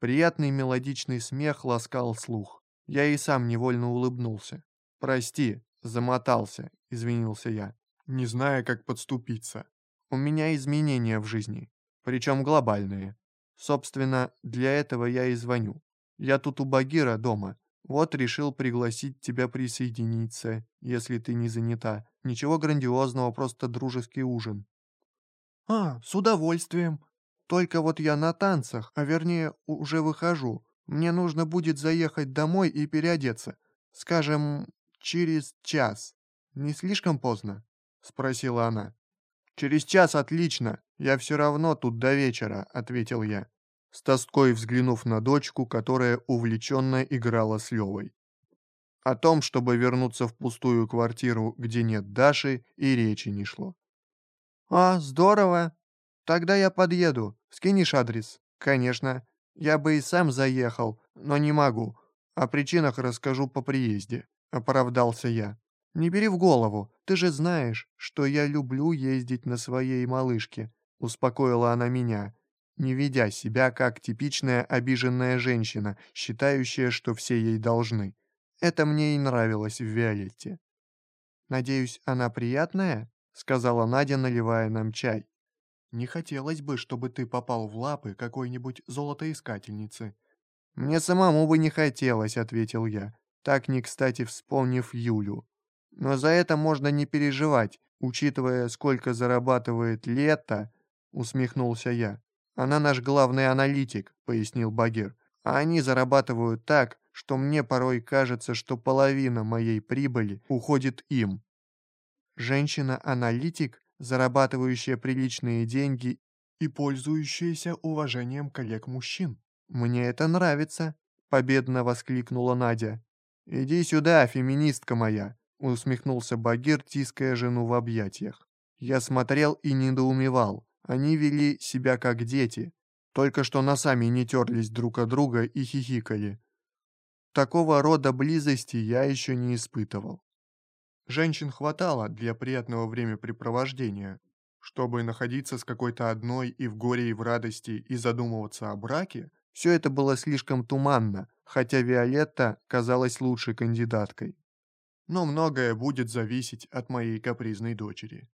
Приятный мелодичный смех ласкал слух. Я и сам невольно улыбнулся. «Прости, замотался», — извинился я, не зная, как подступиться. «У меня изменения в жизни, причем глобальные. Собственно, для этого я и звоню. Я тут у Багира дома. Вот решил пригласить тебя присоединиться, если ты не занята. Ничего грандиозного, просто дружеский ужин». «А, с удовольствием. Только вот я на танцах, а вернее, уже выхожу. Мне нужно будет заехать домой и переодеться. Скажем, через час. Не слишком поздно?» — спросила она. «Через час отлично. Я все равно тут до вечера», — ответил я с тоской взглянув на дочку, которая увлеченно играла с Левой. О том, чтобы вернуться в пустую квартиру, где нет Даши, и речи не шло. «А, здорово! Тогда я подъеду. Скинешь адрес?» «Конечно. Я бы и сам заехал, но не могу. О причинах расскажу по приезде», — оправдался я. «Не бери в голову. Ты же знаешь, что я люблю ездить на своей малышке», — успокоила она меня не ведя себя как типичная обиженная женщина, считающая, что все ей должны. Это мне и нравилось в Виолетте. «Надеюсь, она приятная?» — сказала Надя, наливая нам чай. «Не хотелось бы, чтобы ты попал в лапы какой-нибудь золотоискательницы». «Мне самому бы не хотелось», — ответил я, так не кстати вспомнив Юлю. «Но за это можно не переживать, учитывая, сколько зарабатывает Лето», — усмехнулся я. Она наш главный аналитик», — пояснил Багир. «А они зарабатывают так, что мне порой кажется, что половина моей прибыли уходит им». Женщина-аналитик, зарабатывающая приличные деньги и пользующаяся уважением коллег-мужчин. «Мне это нравится», — победно воскликнула Надя. «Иди сюда, феминистка моя», — усмехнулся Багир, тиская жену в объятиях. Я смотрел и недоумевал. Они вели себя как дети, только что носами не терлись друг от друга и хихикали. Такого рода близости я еще не испытывал. Женщин хватало для приятного времяпрепровождения. Чтобы находиться с какой-то одной и в горе, и в радости, и задумываться о браке, все это было слишком туманно, хотя Виолетта казалась лучшей кандидаткой. Но многое будет зависеть от моей капризной дочери.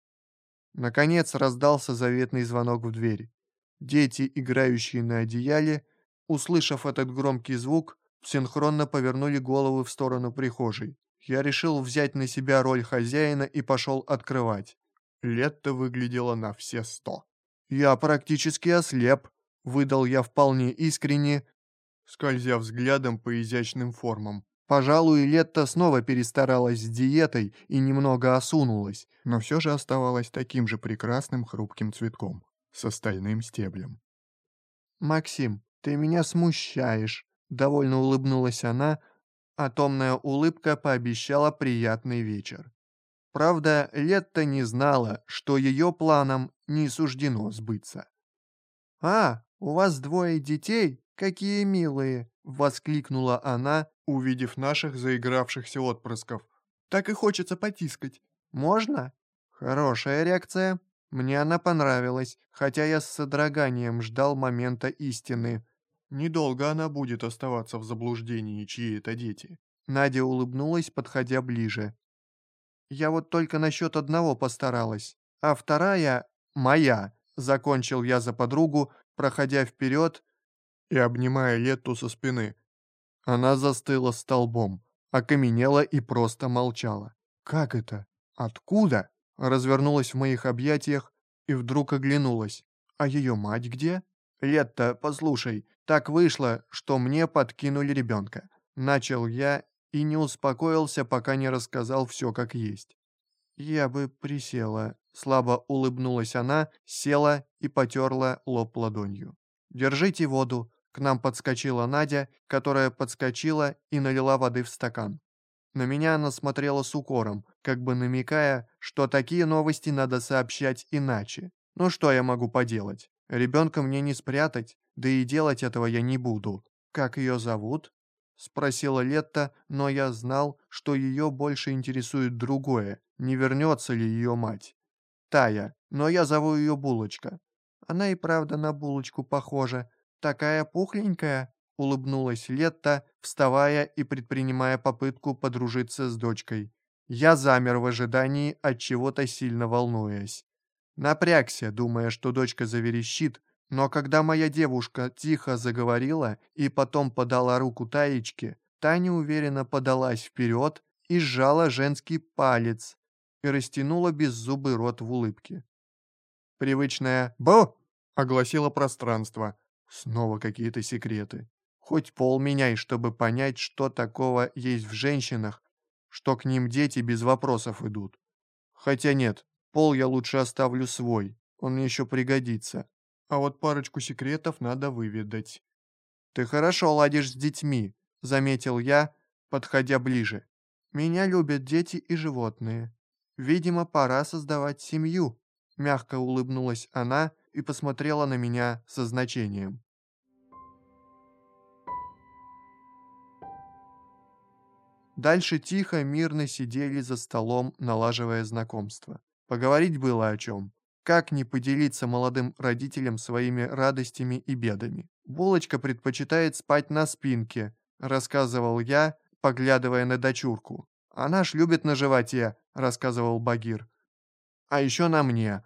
Наконец раздался заветный звонок в дверь. Дети, играющие на одеяле, услышав этот громкий звук, синхронно повернули головы в сторону прихожей. Я решил взять на себя роль хозяина и пошел открывать. Летта выглядела на все сто. «Я практически ослеп», — выдал я вполне искренне, скользя взглядом по изящным формам. Пожалуй, Летта снова перестаралась с диетой и немного осунулась, но все же оставалась таким же прекрасным хрупким цветком, с остальным стеблем. «Максим, ты меня смущаешь», — довольно улыбнулась она, а томная улыбка пообещала приятный вечер. Правда, Летта не знала, что ее планам не суждено сбыться. «А, у вас двое детей? Какие милые!» — воскликнула она, увидев наших заигравшихся отпрысков. «Так и хочется потискать. Можно?» Хорошая реакция. Мне она понравилась, хотя я с содроганием ждал момента истины. Недолго она будет оставаться в заблуждении, чьи это дети. Надя улыбнулась, подходя ближе. Я вот только насчет одного постаралась, а вторая — моя. Закончил я за подругу, проходя вперед и обнимая Летту со спины. Она застыла столбом, окаменела и просто молчала. «Как это? Откуда?» Развернулась в моих объятиях и вдруг оглянулась. «А ее мать где?» «Летта, послушай, так вышло, что мне подкинули ребенка». Начал я и не успокоился, пока не рассказал все как есть. «Я бы присела», — слабо улыбнулась она, села и потерла лоб ладонью. «Держите воду», — к нам подскочила Надя, которая подскочила и налила воды в стакан. На меня она смотрела с укором, как бы намекая, что такие новости надо сообщать иначе. Ну что я могу поделать? Ребенка мне не спрятать, да и делать этого я не буду. Как ее зовут? — спросила Летта, но я знал, что ее больше интересует другое, не вернется ли ее мать. Тая, но я зову ее Булочка. Она и правда на Булочку похожа. Такая пухленькая, — улыбнулась Летта, вставая и предпринимая попытку подружиться с дочкой. Я замер в ожидании, от чего-то сильно волнуясь. Напрягся, думая, что дочка заверещит, но когда моя девушка тихо заговорила и потом подала руку Таечке, та неуверенно подалась вперед и сжала женский палец и растянула беззубый рот в улыбке. Привычная «Бу!» огласила пространство. Снова какие-то секреты. Хоть пол меняй, чтобы понять, что такого есть в женщинах, что к ним дети без вопросов идут. Хотя нет, пол я лучше оставлю свой, он мне еще пригодится а вот парочку секретов надо выведать. «Ты хорошо ладишь с детьми», — заметил я, подходя ближе. «Меня любят дети и животные. Видимо, пора создавать семью», — мягко улыбнулась она и посмотрела на меня со значением. Дальше тихо, мирно сидели за столом, налаживая знакомство. Поговорить было о чем. Как не поделиться молодым родителям своими радостями и бедами? Булочка предпочитает спать на спинке, рассказывал я, поглядывая на дочурку. Она ж любит на животе, рассказывал Багир. А еще на мне.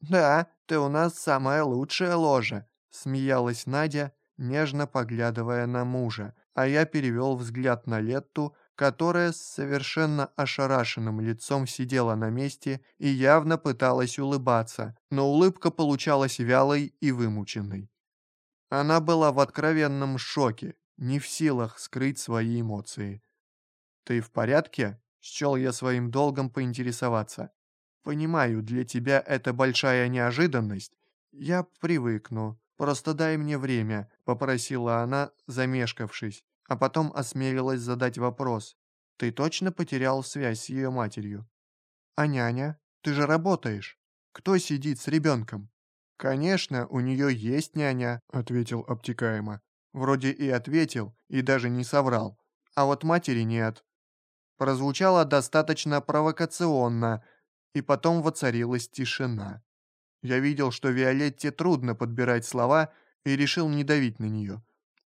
Да, ты у нас самая лучшая ложа, смеялась Надя, нежно поглядывая на мужа, а я перевел взгляд на Летту, которая с совершенно ошарашенным лицом сидела на месте и явно пыталась улыбаться, но улыбка получалась вялой и вымученной. Она была в откровенном шоке, не в силах скрыть свои эмоции. «Ты в порядке?» — счел я своим долгом поинтересоваться. «Понимаю, для тебя это большая неожиданность. Я привыкну. Просто дай мне время», — попросила она, замешкавшись а потом осмелилась задать вопрос. «Ты точно потерял связь с ее матерью?» «А няня? Ты же работаешь. Кто сидит с ребенком?» «Конечно, у нее есть няня», — ответил обтекаемо. Вроде и ответил, и даже не соврал. А вот матери нет. Прозвучало достаточно провокационно, и потом воцарилась тишина. Я видел, что Виолетте трудно подбирать слова, и решил не давить на нее.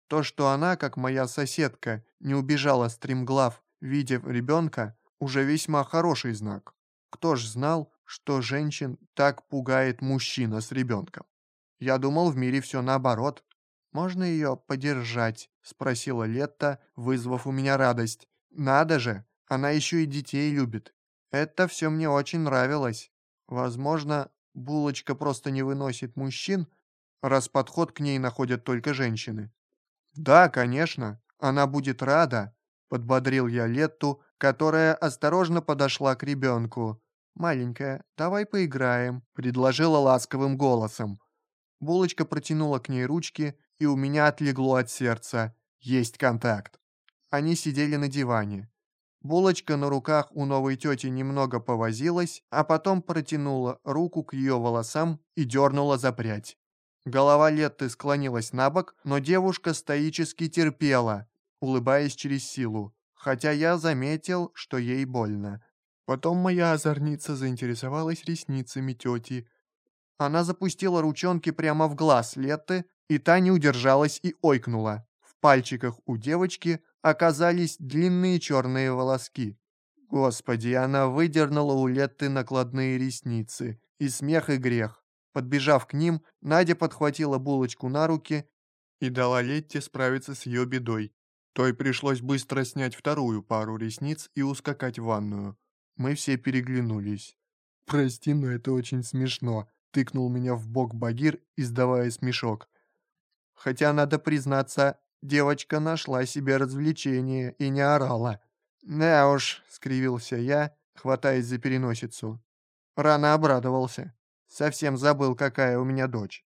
То, что она, как моя соседка, не убежала стремглав, видя ребенка, уже весьма хороший знак. Кто ж знал, что женщин так пугает мужчина с ребенком. Я думал, в мире все наоборот. «Можно ее подержать?» — спросила Летта, вызвав у меня радость. «Надо же, она еще и детей любит. Это все мне очень нравилось. Возможно, булочка просто не выносит мужчин, раз подход к ней находят только женщины. Да, конечно, она будет рада, подбодрил я Летту, которая осторожно подошла к ребенку. «Маленькая, давай поиграем», — предложила ласковым голосом. Булочка протянула к ней ручки, и у меня отлегло от сердца. Есть контакт. Они сидели на диване. Булочка на руках у новой тети немного повозилась, а потом протянула руку к ее волосам и дернула за прядь. Голова Летты склонилась на бок, но девушка стоически терпела, улыбаясь через силу, хотя я заметил, что ей больно. Потом моя озорница заинтересовалась ресницами тети. Она запустила ручонки прямо в глаз Летты, и та не удержалась и ойкнула. В пальчиках у девочки оказались длинные черные волоски. Господи, она выдернула у Летты накладные ресницы. И смех, и грех. Подбежав к ним, Надя подхватила булочку на руки и дала Летте справиться с ее бедой. Той пришлось быстро снять вторую пару ресниц и ускакать в ванную. Мы все переглянулись. «Прости, но это очень смешно», — тыкнул меня в бок Багир, издавая смешок. Хотя, надо признаться, Девочка нашла себе развлечение и не орала. «Да уж», — скривился я, хватаясь за переносицу. Рано обрадовался. Совсем забыл, какая у меня дочь.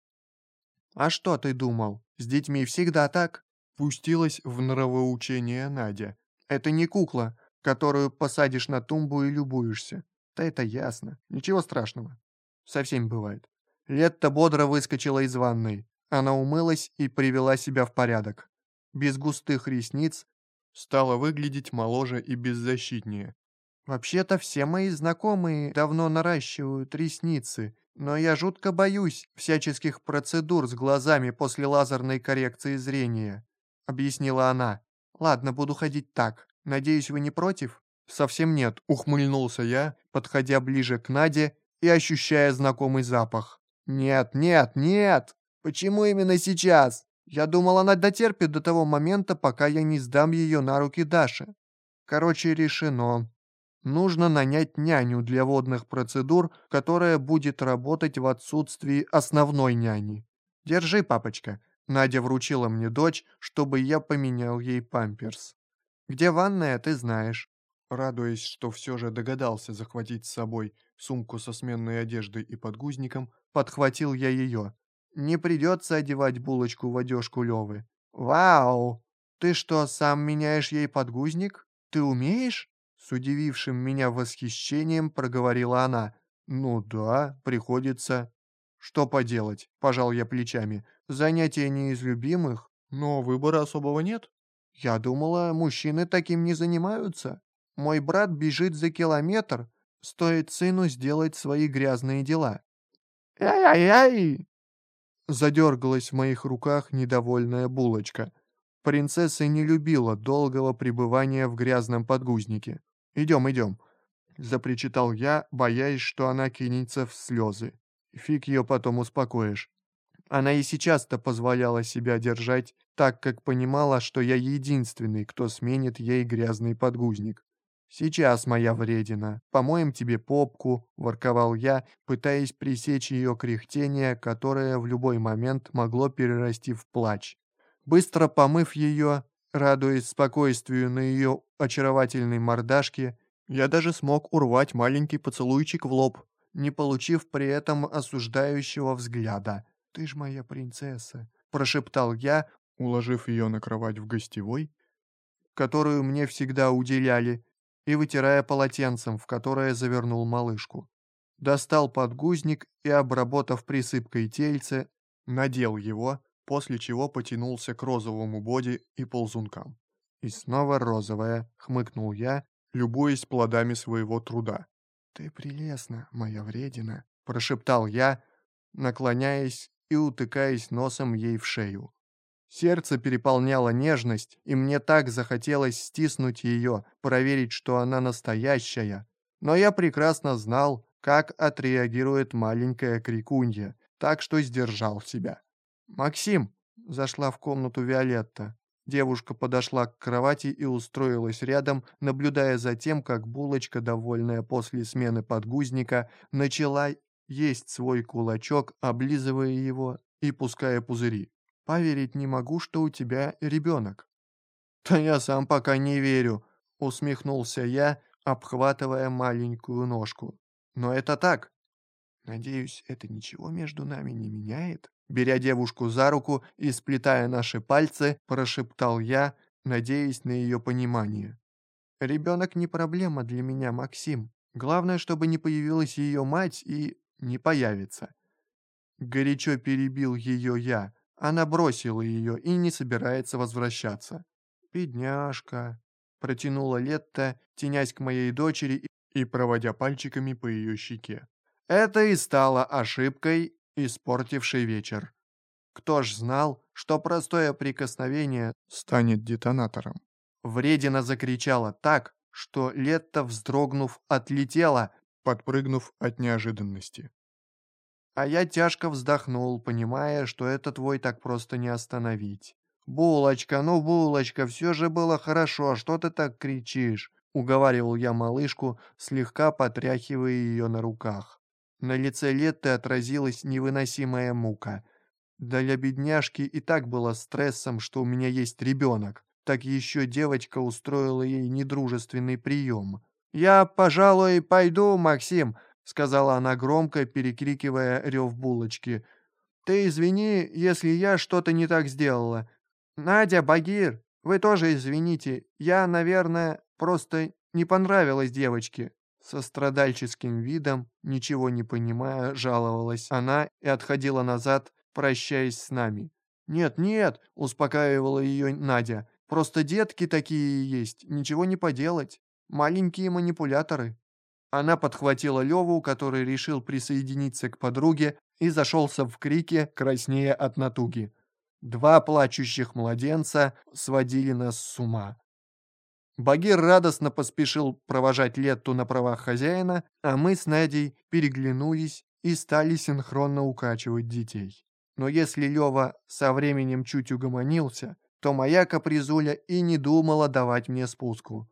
«А что ты думал? С детьми всегда так?» Пустилась в нравоучение Надя. «Это не кукла, которую посадишь на тумбу и любуешься. Да это ясно. Ничего страшного. Со всеми бывает». Летта бодро выскочила из ванной. Она умылась и привела себя в порядок без густых ресниц, стала выглядеть моложе и беззащитнее. «Вообще-то все мои знакомые давно наращивают ресницы, но я жутко боюсь всяческих процедур с глазами после лазерной коррекции зрения», — объяснила она. «Ладно, буду ходить так. Надеюсь, вы не против?» «Совсем нет», — ухмыльнулся я, подходя ближе к Наде и ощущая знакомый запах. «Нет, нет, нет! Почему именно сейчас?» Я думал, она дотерпит до того момента, пока я не сдам ее на руки Даше. Короче, решено. Нужно нанять няню для водных процедур, которая будет работать в отсутствии основной няни. Держи, папочка. Надя вручила мне дочь, чтобы я поменял ей памперс. Где ванная, ты знаешь. Радуясь, что все же догадался захватить с собой сумку со сменной одеждой и подгузником, подхватил я ее. Не придется одевать булочку в одежку Левы. Вау! Ты что, сам меняешь ей подгузник? Ты умеешь? С удивившим меня восхищением проговорила она. Ну да, приходится. Что поделать, пожал я плечами. Занятие не из любимых, но выбора особого нет. Я думала, мужчины таким не занимаются. Мой брат бежит за километр, стоит сыну сделать свои грязные дела. «Ай-яй-яй!» Задергалась в моих руках недовольная булочка. Принцесса не любила долгого пребывания в грязном подгузнике. «Идем, идем», — запричитал я, боясь, что она кинется в слезы. Фиг ее потом успокоишь. Она и сейчас-то позволяла себя держать, так как понимала, что я единственный, кто сменит ей грязный подгузник. «Сейчас, моя вредина, помоем тебе попку», — ворковал я, пытаясь пресечь ее кряхтение, которое в любой момент могло перерасти в плач. Быстро помыв ее, радуясь спокойствию на ее очаровательной мордашке, я даже смог урвать маленький поцелуйчик в лоб, не получив при этом осуждающего взгляда. «Ты ж моя принцесса», — прошептал я, уложив ее на кровать в гостевой, которую мне всегда уделяли, и вытирая полотенцем, в которое завернул малышку. Достал подгузник и, обработав присыпкой тельце, надел его, после чего потянулся к розовому боди и ползункам. «И снова розовая», — хмыкнул я, любуясь плодами своего труда. «Ты прелестна, моя вредина», — прошептал я, наклоняясь и утыкаясь носом ей в шею. Сердце переполняло нежность, и мне так захотелось стиснуть ее, проверить, что она настоящая. Но я прекрасно знал, как отреагирует маленькая крикунья, так что сдержал себя. «Максим!» — зашла в комнату Виолетта. Девушка подошла к кровати и устроилась рядом, наблюдая за тем, как булочка, довольная после смены подгузника, начала есть свой кулачок, облизывая его и пуская пузыри. «Поверить не могу, что у тебя ребенок». «Да я сам пока не верю», — усмехнулся я, обхватывая маленькую ножку. «Но это так». «Надеюсь, это ничего между нами не меняет?» Беря девушку за руку и сплетая наши пальцы, прошептал я, надеясь на ее понимание. «Ребенок не проблема для меня, Максим. Главное, чтобы не появилась ее мать и не появится». Горячо перебил ее я. Она бросила ее и не собирается возвращаться. «Бедняжка», — протянула Летта, тенясь к моей дочери и проводя пальчиками по ее щеке. Это и стало ошибкой, испортившей вечер. Кто ж знал, что простое прикосновение станет детонатором? Вредина закричала так, что Летта, вздрогнув, отлетела, подпрыгнув от неожиданности. А я тяжко вздохнул, понимая, что это твой так просто не остановить. «Булочка, ну, булочка, все же было хорошо, что ты так кричишь?» — уговаривал я малышку, слегка потряхивая ее на руках. На лице Летты отразилась невыносимая мука. Для бедняжки и так было стрессом, что у меня есть ребенок. Так еще девочка устроила ей недружественный прием. «Я, пожалуй, пойду, Максим», — сказала она громко, перекрикивая рев булочки. «Ты извини, если я что-то не так сделала. Надя, Багир, вы тоже извините. Я, наверное, просто не понравилась девочке. Со страдальческим видом, ничего не понимая, жаловалась она и отходила назад, прощаясь с нами. «Нет, нет», — успокаивала ее Надя, — «просто детки такие есть, ничего не поделать. Маленькие манипуляторы». Она подхватила Леву, который решил присоединиться к подруге, и зашелся в крике, краснея от натуги. Два плачущих младенца сводили нас с ума. Багир радостно поспешил провожать Летту на правах хозяина, а мы с Надей переглянулись и стали синхронно укачивать детей. Но если Лева со временем чуть угомонился, то моя капризуля и не думала давать мне спуску.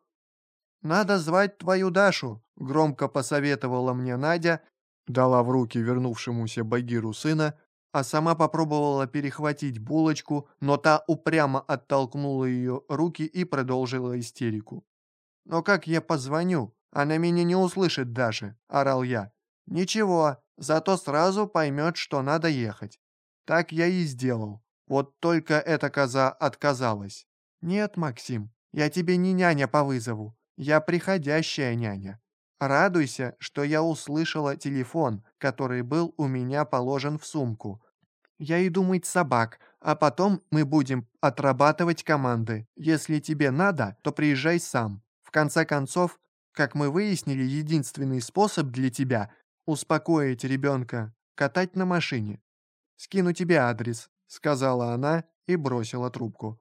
«Надо звать твою Дашу», — громко посоветовала мне Надя, дала в руки вернувшемуся Багиру сына, а сама попробовала перехватить булочку, но та упрямо оттолкнула ее руки и продолжила истерику. «Но как я позвоню? Она меня не услышит даже», — орал я. «Ничего, зато сразу поймет, что надо ехать». Так я и сделал. Вот только эта коза отказалась. «Нет, Максим, я тебе не няня по вызову. Я приходящая няня. Радуйся, что я услышала телефон, который был у меня положен в сумку. Я иду мыть собак, а потом мы будем отрабатывать команды. Если тебе надо, то приезжай сам. В конце концов, как мы выяснили, единственный способ для тебя – успокоить ребенка, катать на машине. Скину тебе адрес», – сказала она и бросила трубку.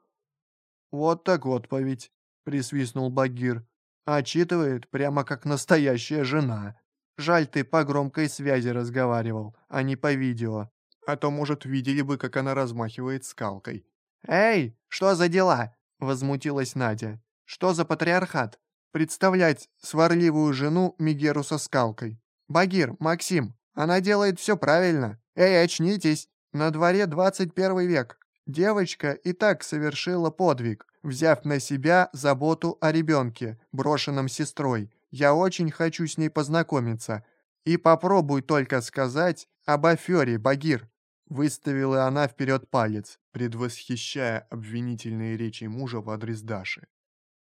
«Вот так отповедь», – присвистнул Багир. «Отчитывает прямо как настоящая жена. Жаль, ты по громкой связи разговаривал, а не по видео. А то, может, видели бы, как она размахивает скалкой». «Эй, что за дела?» – возмутилась Надя. «Что за патриархат? Представлять сварливую жену Мигеру со скалкой. Багир, Максим, она делает все правильно. Эй, очнитесь! На дворе 21 век. Девочка и так совершила подвиг, взяв на себя заботу о ребенке, брошенном сестрой. Я очень хочу с ней познакомиться. И попробуй только сказать об афере, Багир. Выставила она вперед палец, предвосхищая обвинительные речи мужа в адрес Даши.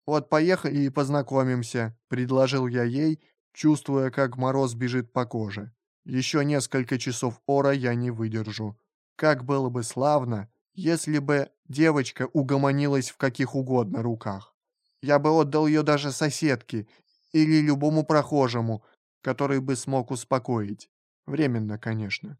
«Вот поехали и познакомимся», — предложил я ей, чувствуя, как мороз бежит по коже. «Еще несколько часов ора я не выдержу. Как было бы славно, если бы девочка угомонилась в каких угодно руках. Я бы отдал ее даже соседке или любому прохожему, который бы смог успокоить. Временно, конечно.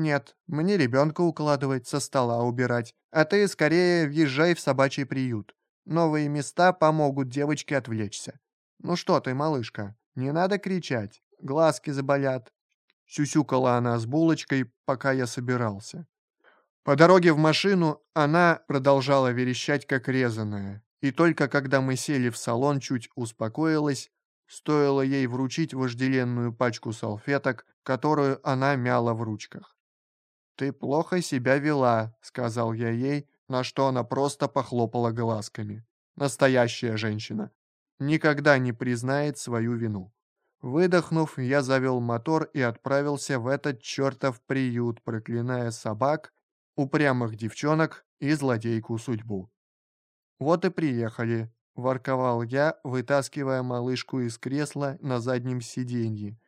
«Нет, мне ребенка укладывать, со стола убирать, а ты скорее въезжай в собачий приют. Новые места помогут девочке отвлечься. Ну что ты, малышка, не надо кричать. глазки заболят. Сюсюкала она с булочкой, пока я собирался. По дороге в машину она продолжала верещать, как резаная, и только когда мы сели в салон, чуть успокоилась, стоило ей вручить вожделенную пачку салфеток, которую она мяла в ручках. «Ты плохо себя вела», — сказал я ей, на что она просто похлопала глазками. Настоящая женщина. Никогда не признает свою вину. Выдохнув, я завел мотор и отправился в этот чертов приют, проклиная собак, упрямых девчонок и злодейку судьбу. «Вот и приехали», — ворковал я, вытаскивая малышку из кресла на заднем сиденье.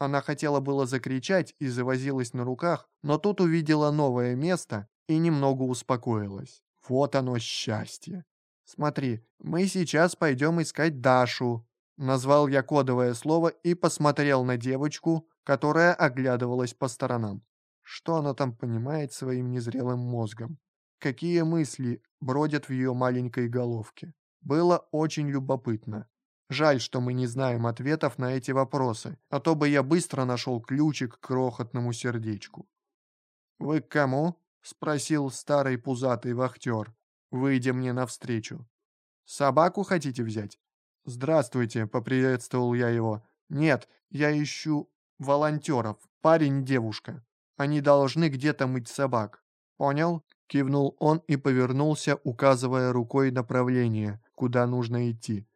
Она хотела было закричать и завозилась на руках, но тут увидела новое место и немного успокоилась. Вот оно счастье. «Смотри, мы сейчас пойдем искать Дашу», Назвал я кодовое слово и посмотрел на девочку, которая оглядывалась по сторонам. Что она там понимает своим незрелым мозгом? Какие мысли бродят в ее маленькой головке? Было очень любопытно. Жаль, что мы не знаем ответов на эти вопросы, а то бы я быстро нашел ключик к крохотному сердечку. «Вы к кому?» — спросил старый пузатый вахтер, выйдя мне навстречу. «Собаку хотите взять?» «Здравствуйте», — поприветствовал я его. «Нет, я ищу волонтеров, парень-девушка. Они должны где-то мыть собак. Понял?» Кивнул он и повернулся, указывая рукой направление, куда нужно идти.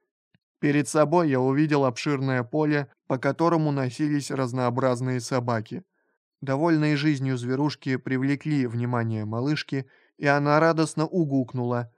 Перед собой я увидел обширное поле, по которому носились разнообразные собаки. Довольные жизнью зверушки привлекли внимание малышки, и она радостно угукнула.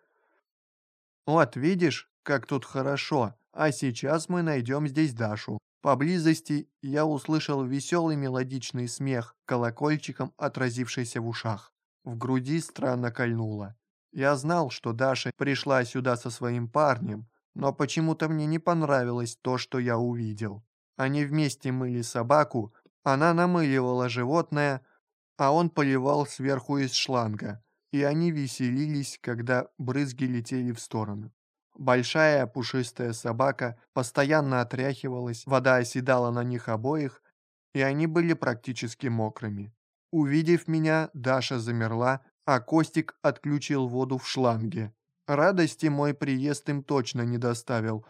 «Вот, видишь, как тут хорошо, а сейчас мы найдем здесь Дашу». Поблизости я услышал веселый мелодичный смех, колокольчиком отразившийся в ушах. В груди странно кольнуло. Я знал, что Даша пришла сюда со своим парнем, но почему-то мне не понравилось то, что я увидел. Они вместе мыли собаку, она намыливала животное, а он поливал сверху из шланга, и они веселились, когда брызги летели в сторону. Большая пушистая собака постоянно отряхивалась, вода оседала на них обоих, и они были практически мокрыми. Увидев меня, Даша замерла, а Костик отключил воду в шланге. Радости мой приезд им точно не доставил,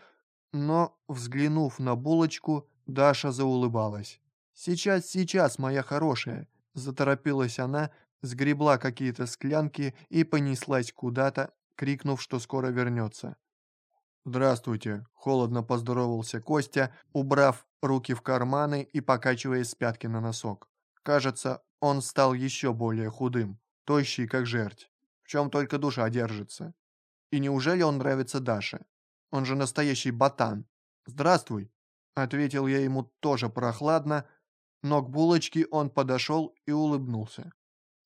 но, взглянув на булочку, Даша заулыбалась. «Сейчас, сейчас, моя хорошая!» Заторопилась она, сгребла какие-то склянки и понеслась куда-то, крикнув, что скоро вернется. «Здравствуйте», — холодно поздоровался Костя, убрав руки в карманы и покачиваясь с пятки на носок. Кажется, он стал еще более худым, тощий, как жерть. В чем только душа держится. И неужели он нравится Даше? Он же настоящий ботан. «Здравствуй», — ответил я ему тоже прохладно, но к булочке он подошел и улыбнулся.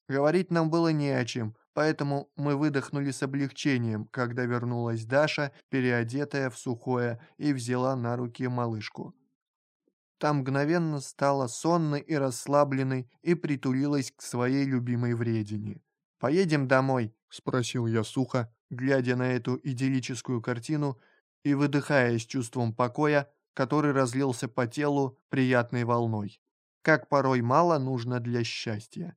Говорить нам было не о чем, поэтому мы выдохнули с облегчением, когда вернулась Даша, переодетая в сухое, и взяла на руки малышку. Там мгновенно стала сонной и расслабленной и притулилась к своей любимой вредине. «Поедем домой?» – спросил я сухо, глядя на эту идиллическую картину и выдыхая с чувством покоя, который разлился по телу приятной волной. Как порой мало нужно для счастья.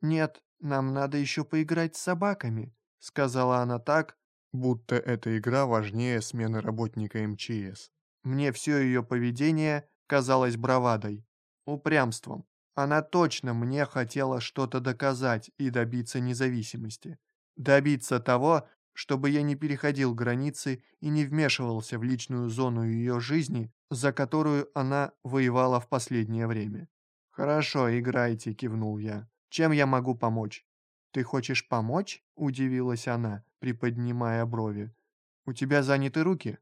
«Нет, нам надо еще поиграть с собаками», — сказала она так, будто эта игра важнее смены работника МЧС. Мне все ее поведение казалось бравадой, упрямством. Она точно мне хотела что-то доказать и добиться независимости. Добиться того, чтобы я не переходил границы и не вмешивался в личную зону ее жизни, за которую она воевала в последнее время. «Хорошо, играйте», — кивнул я. Чем я могу помочь?» «Ты хочешь помочь?» – удивилась она, приподнимая брови. «У тебя заняты руки?»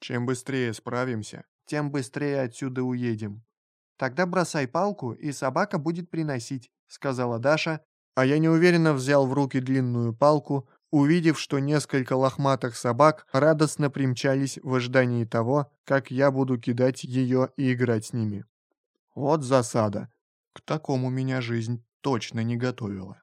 «Чем быстрее справимся, тем быстрее отсюда уедем». «Тогда бросай палку, и собака будет приносить», – сказала Даша, а я неуверенно взял в руки длинную палку, увидев, что несколько лохматых собак радостно примчались в ожидании того, как я буду кидать ее и играть с ними. Вот засада. К такому меня жизнь точно не готовила.